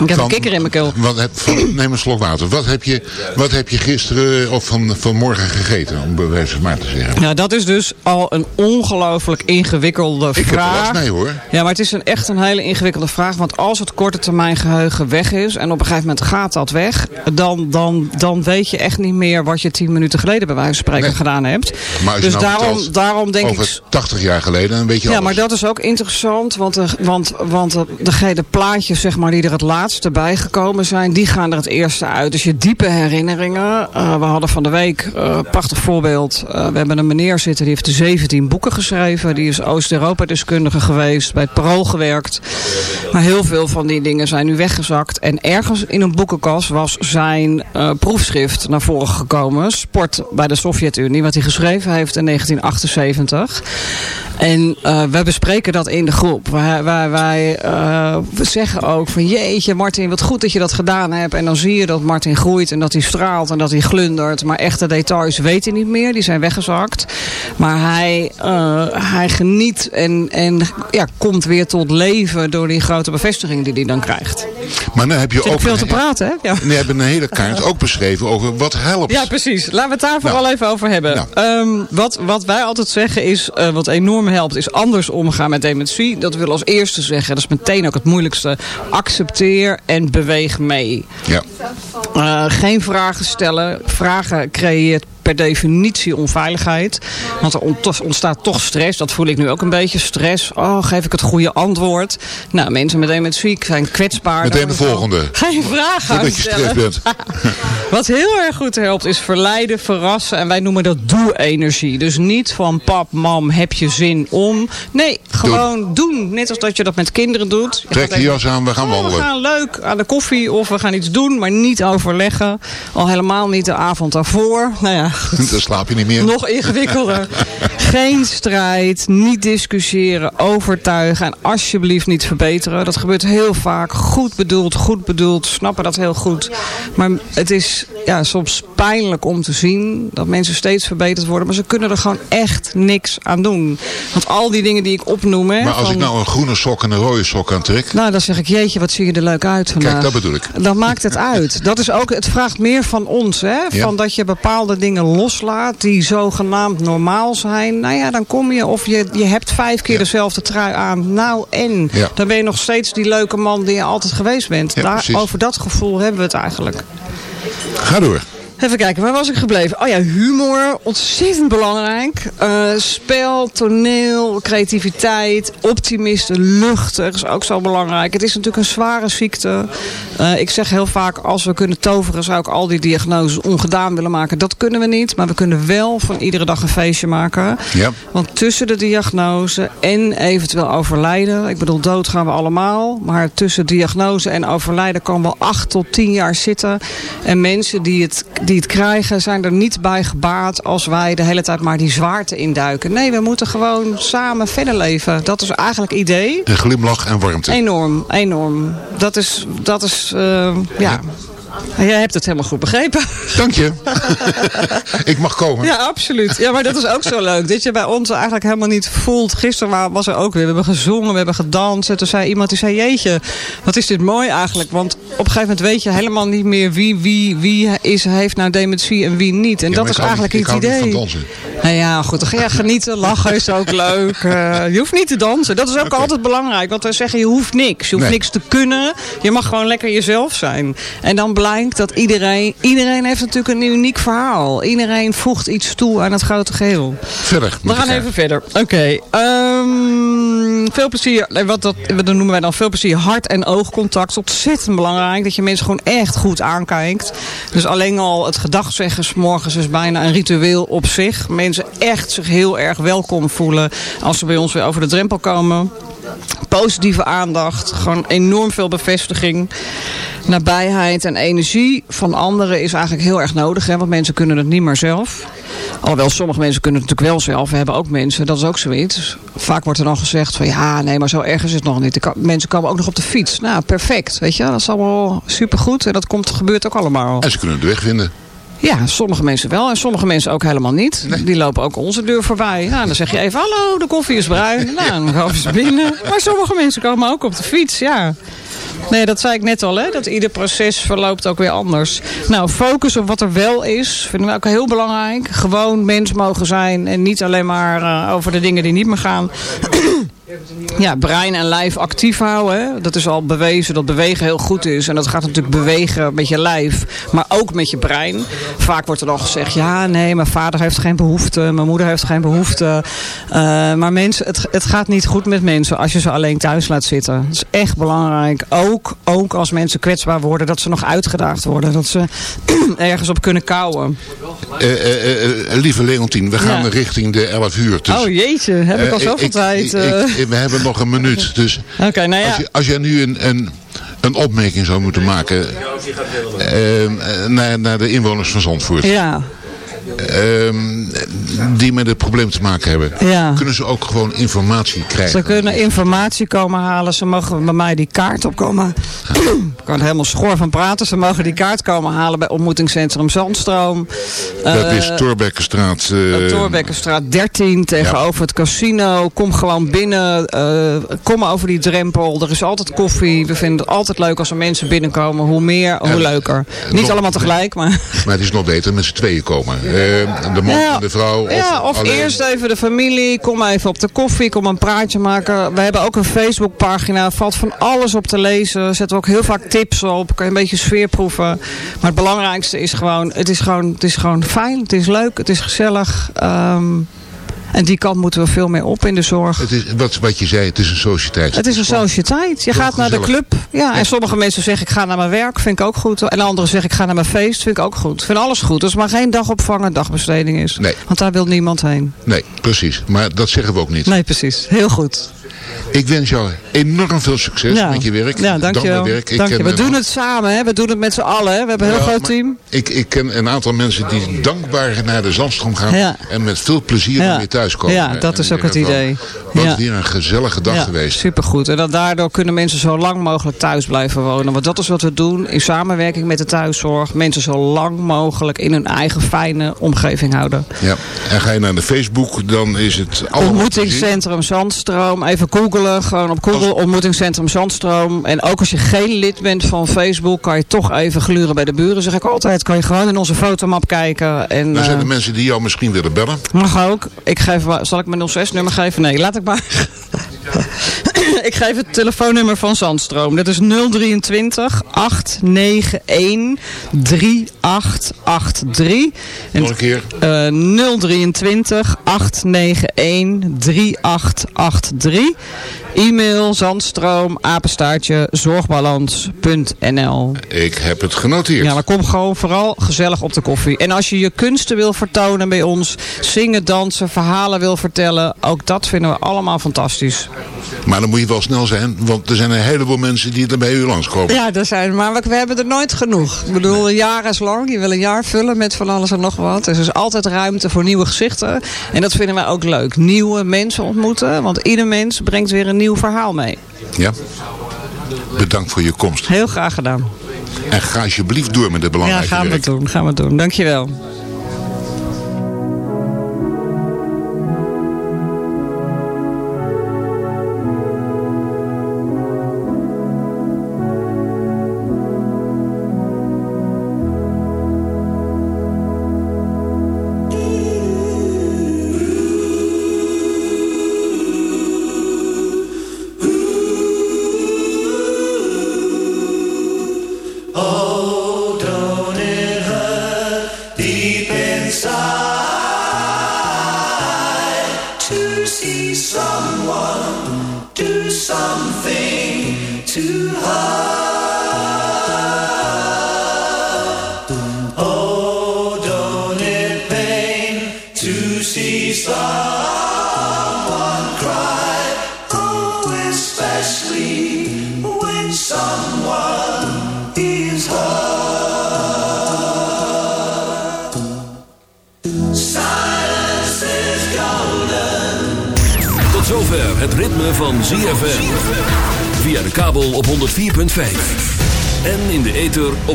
Ik heb een kikker in mijn keel. Wat heb, van, neem een slok water. Wat heb je, wat heb je gisteren of van, vanmorgen gegeten? Om bij wijze van maar te zeggen. Ja, dat is dus al een ongelooflijk ingewikkelde Ik heb er vraag. mee hoor. Ja, maar het is een, echt een hele ingewikkelde vraag. Want als het korte termijn geheugen weg is... en op een gegeven moment gaat dat weg... dan, dan, dan weet je echt niet meer wat je tien minuten geleden bij wijze van spreken Nee. gedaan hebt. Maar als je dus nou daarom, daarom denk over ik... 80 jaar geleden, dan weet je Ja, alles. maar dat is ook interessant, want, de, want, want de, de, de plaatjes zeg maar, die er het laatste bijgekomen zijn, die gaan er het eerste uit. Dus je diepe herinneringen. eh, we hadden van de week eh, een prachtig voorbeeld. Eh, we hebben een meneer zitten, die heeft 17 boeken geschreven. Die is Oost-Europa-deskundige geweest, bij het Parool gewerkt. Maar heel veel van die dingen zijn nu weggezakt. En ergens in een boekenkast was zijn proefschrift naar voren gekomen. Sport bij de Sovjet-Unie, wat hij geschreven heeft in 1978. En wij bespreken dat in de groep. Wij, wij, wij we zeggen ook van jeetje Martin, wat goed dat je dat gedaan hebt. En dan zie je dat Martin groeit en dat hij straalt en dat hij glundert. Maar echte details weet hij niet meer, die zijn weggezakt. Maar hij, eh, hij geniet en, en ja, komt weer tot leven door die grote bevestiging die hij dan krijgt. Maar dan heb je Zit ook veel te praten, hè? Ja. Nee, hebben een hele kaart ook beschreven over wat helpt. Ja, precies. Laten we het daar vooral Nou. even over hebben. Nou. Ehm, wat, wat wij altijd zeggen is, eh, wat enorm helpt, is anders omgaan met dementie. Dat wil als eerste zeggen, dat is meteen ook het moeilijkste. En beweeg mee. Ja. Eh, geen vragen stellen. Vragen creëert per definitie onveiligheid. Want er ont- ontstaat toch stress. Dat voel ik nu ook een beetje. Stress. Oh, geef ik het goede antwoord? Nou, mensen met dementie zijn kwetsbaar. Meteen de volgende. Geen vragen je stellen. stress bent. Wat heel erg goed helpt is verleiden, verrassen. En wij noemen dat doe-energie. Dus niet van pap, mam, heb je zin om. Nee, gewoon doen. Net als dat je dat met kinderen doet. Je Trek je jas aan, we gaan Oh, we wandelen. gaan leuk aan de koffie of we gaan iets doen, maar niet overleggen. Al helemaal niet de avond daarvoor. Nou ja, Dan slaap je niet meer. nog ingewikkelder. Geen strijd, niet discussiëren, overtuigen en alsjeblieft niet verbeteren. Dat gebeurt heel vaak. Goed bedoeld, goed bedoeld, snappen dat heel goed. Maar het is ja, soms pijnlijk om te zien dat mensen steeds verbeterd worden. Maar ze kunnen er gewoon echt niks aan doen. Want al die dingen die ik opnoem... Hè, Maar als van- ik nou een groene sok en een rode sok aantrek. nou, dan zeg ik, jeetje, wat zie je er leuk uit vandaag. Kijk, dat bedoel ik. Dan maakt het uit. Dat is ook, het vraagt meer van ons. Hè? Ja. Van dat je bepaalde dingen loslaat die zogenaamd normaal zijn. Nou ja, dan kom je of je, je hebt vijf keer Ja. dezelfde trui aan. Nou en, Ja. dan ben je nog steeds die leuke man die je altijd geweest bent. Daar, over dat gevoel hebben we het eigenlijk. Ga door. Even kijken, waar was ik gebleven? Oh ja, humor, ontzettend belangrijk. Eh, spel, toneel, creativiteit, optimisten, luchtig is ook zo belangrijk. Het is natuurlijk een zware ziekte. Eh, ik zeg heel vaak, als we kunnen toveren zou ik al die diagnoses ongedaan willen maken. Dat kunnen we niet, maar we kunnen wel van iedere dag een feestje maken. Ja. Want tussen de diagnose en eventueel overlijden, ik bedoel dood gaan we allemaal, maar tussen diagnose en overlijden kan wel acht tot tien jaar zitten. En mensen die het, die het krijgen zijn er niet bij gebaat als wij de hele tijd maar die zwaarte induiken. Nee, we moeten gewoon samen verder leven. Dat is eigenlijk het idee. Een glimlach en warmte. Enorm, enorm. Dat is, dat is eh, ja. Jij hebt het helemaal goed begrepen. Dank je. ik mag komen. Ja, absoluut. Ja, maar dat is ook zo leuk. Dat je bij ons eigenlijk helemaal niet voelt. Gisteren wa- was er ook weer. We hebben gezongen, we hebben gedanst. En toen zei iemand, die zei, jeetje, wat is dit mooi eigenlijk. Want op een gegeven moment weet je helemaal niet meer wie, wie, wie is, heeft nou dementie en wie niet. En Ja, dat is eigenlijk niet- het niet idee. van dansen. Nou ja, goed. Dan ga je genieten, lachen is ook leuk. Eh, je hoeft niet te dansen. Dat is ook altijd belangrijk. Want we zeggen, je hoeft niks. Je hoeft Nee. niks te kunnen. Je mag gewoon lekker jezelf zijn. En dan blijkt dat iedereen... Iedereen heeft natuurlijk een uniek verhaal. Iedereen voegt iets toe aan het grote geheel. Verder. We gaan even verder. Oké. ehm, veel plezier. Wat dat, dat noemen wij dan veel plezier. Hart- en oogcontact. Ontzettend belangrijk. Dat je mensen gewoon echt goed aankijkt. Dus alleen al het gedag zeggen 's morgens is bijna een ritueel op zich. Mensen echt zich heel erg welkom voelen. Als ze bij ons weer over de drempel komen. Positieve aandacht. Gewoon enorm veel bevestiging. Nabijheid en energie van anderen is eigenlijk heel erg nodig. Hè, want mensen kunnen het niet meer zelf. Alhoewel, sommige mensen kunnen het natuurlijk wel zelf. We hebben ook mensen, dat is ook zoiets. Vaak wordt er dan gezegd van ja, nee, maar zo erg is het nog niet. Mensen komen ook nog op de fiets. Nou, perfect. Weet je, dat is allemaal supergoed. En dat komt, gebeurt ook allemaal. En ze kunnen de weg vinden. Ja, sommige mensen wel en sommige mensen ook helemaal niet. Die lopen ook onze deur voorbij. Nou, dan zeg je even, hallo, de koffie is bruin. Nou, dan gaan ze binnen. Maar sommige mensen komen ook op de fiets, ja. Nee, dat zei ik net al, hè? dat ieder proces verloopt ook weer anders. Nou, focus op wat er wel is, vinden we ook heel belangrijk. Gewoon mens mogen zijn en niet alleen maar eh, over de dingen die niet meer gaan. Ja, brein en lijf actief houden. Hè? Dat is al bewezen dat bewegen heel goed is. En dat gaat natuurlijk bewegen met je lijf, maar ook met je brein. Vaak wordt er dan gezegd, ja nee, mijn vader heeft geen behoefte. Mijn moeder heeft geen behoefte. Eh, maar mensen, het, het gaat niet goed met mensen als je ze alleen thuis laat zitten. Dat is echt belangrijk. Ook, ook als mensen kwetsbaar worden, dat ze nog uitgedaagd worden. Dat ze ergens op kunnen kouwen. Eh, eh, eh, lieve Leontien, we gaan Ja. richting de 11 uur. Dus, oh jeetje, heb ik al zoveel ik- tijd. ik- eh. We hebben nog een minuut. Dus Oké, nou ja. als, je, als jij nu een, een, een opmerking zou moeten maken ehm, naar, naar de inwoners van Zandvoort. Ja, ehm, die met het probleem te maken hebben. Ja. Kunnen ze ook gewoon informatie krijgen? Ze kunnen informatie komen halen. Ze mogen bij mij die kaart opkomen. Ik kan er helemaal schor van praten. Ze mogen die kaart komen halen bij ontmoetingscentrum Zandstroom. Dat Eh, is Torbekkenstraat. eh, de Torbekkenstraat 13 tegenover het casino. Kom gewoon binnen. eh, kom over die drempel. Er is altijd koffie. We vinden het altijd leuk als er mensen binnenkomen. Hoe meer, hoe leuker. Niet nog- allemaal tegelijk, maar... Maar het is nog beter met z'n tweeën komen. Eh, de man Ja, en de vrouw. Of, ja, of alleen. eerst even de familie. Kom even op de koffie. Kom een praatje maken. We hebben ook een Facebookpagina. Valt van alles op te lezen. Zetten we ook heel vaak tips op. Kan je een beetje sfeer proeven. Maar het belangrijkste is gewoon... Het is gewoon, het is gewoon fijn. Het is leuk. Het is gezellig. Ehm, en die kant moeten we veel meer op in de zorg. Het is, wat, wat je zei, het is een sociëteit. Het is een sociëteit. Je gaat naar de club. Ja, en sommige mensen zeggen ik ga naar mijn werk. Vind ik ook goed. En anderen zeggen ik ga naar mijn feest. Vind ik ook goed. Ik vind alles goed. Als het maar geen dagopvang en dagbesteding is. Nee. Want daar wil niemand heen. Nee, precies. Maar dat zeggen we ook niet. Nee, precies. Heel goed. Ik wens jou enorm veel succes met je werk. Ja, dankjewel. Werk. Ik Dank je. ken, We eh, doen het samen. Hè? We doen het met z'n allen. Hè? We hebben een heel Ja, groot team. Ik, ik ken een aantal mensen die dankbaar naar de Zandstroom gaan. Ja. En met veel plezier weer thuiskomen. Ja, dat En is ook het idee. Wat Ja. weer een gezellige dag ja, geweest. supergoed. En dat daardoor kunnen mensen zo lang mogelijk thuis blijven wonen. Want dat is wat we doen in samenwerking met de thuiszorg. Mensen zo lang mogelijk in hun eigen fijne omgeving houden. Ja. En ga je naar de Facebook, dan is het. Ontmoetingscentrum Zandstroom. Even googelen. Gewoon op Google Ontmoetingscentrum Zandstroom. En ook als je geen lid bent van Facebook... kan je toch even gluren bij de buren. Zeg ik altijd. Kan je gewoon in onze fotomap kijken. En, Dan zijn er eh, mensen die jou misschien willen bellen. Mag ook. Ik geef, zal ik mijn 06-nummer geven? Nee, laat ik maar. ik geef het telefoonnummer van Zandstroom. Dat is 023 891 3883. En, Nog een keer. eh, 023 891 3883. E-mail zandstroom apenstaartje zorgbalans.nl Ik heb het genoteerd. ja, maar kom gewoon vooral gezellig op de koffie. En als je je kunsten wil vertonen bij ons, zingen, dansen, verhalen wil vertellen, ook dat vinden we allemaal fantastisch. Maar dan moet je wel snel zijn, want er zijn een heleboel mensen die er bij u langskomen. Ja, er zijn, maar we, we hebben er nooit genoeg. Ik bedoel, een jaar is lang. Je wil een jaar vullen met van alles en nog wat. Dus er is altijd ruimte voor nieuwe gezichten. En dat vinden wij ook leuk. Nieuwe mensen ontmoeten, want ieder mens brengt weer een nieuw verhaal mee. Ja. Bedankt voor je komst. Heel graag gedaan. En ga alsjeblieft door met Ja, belangrijke gaan we doen. Gaan we doen. Dankjewel.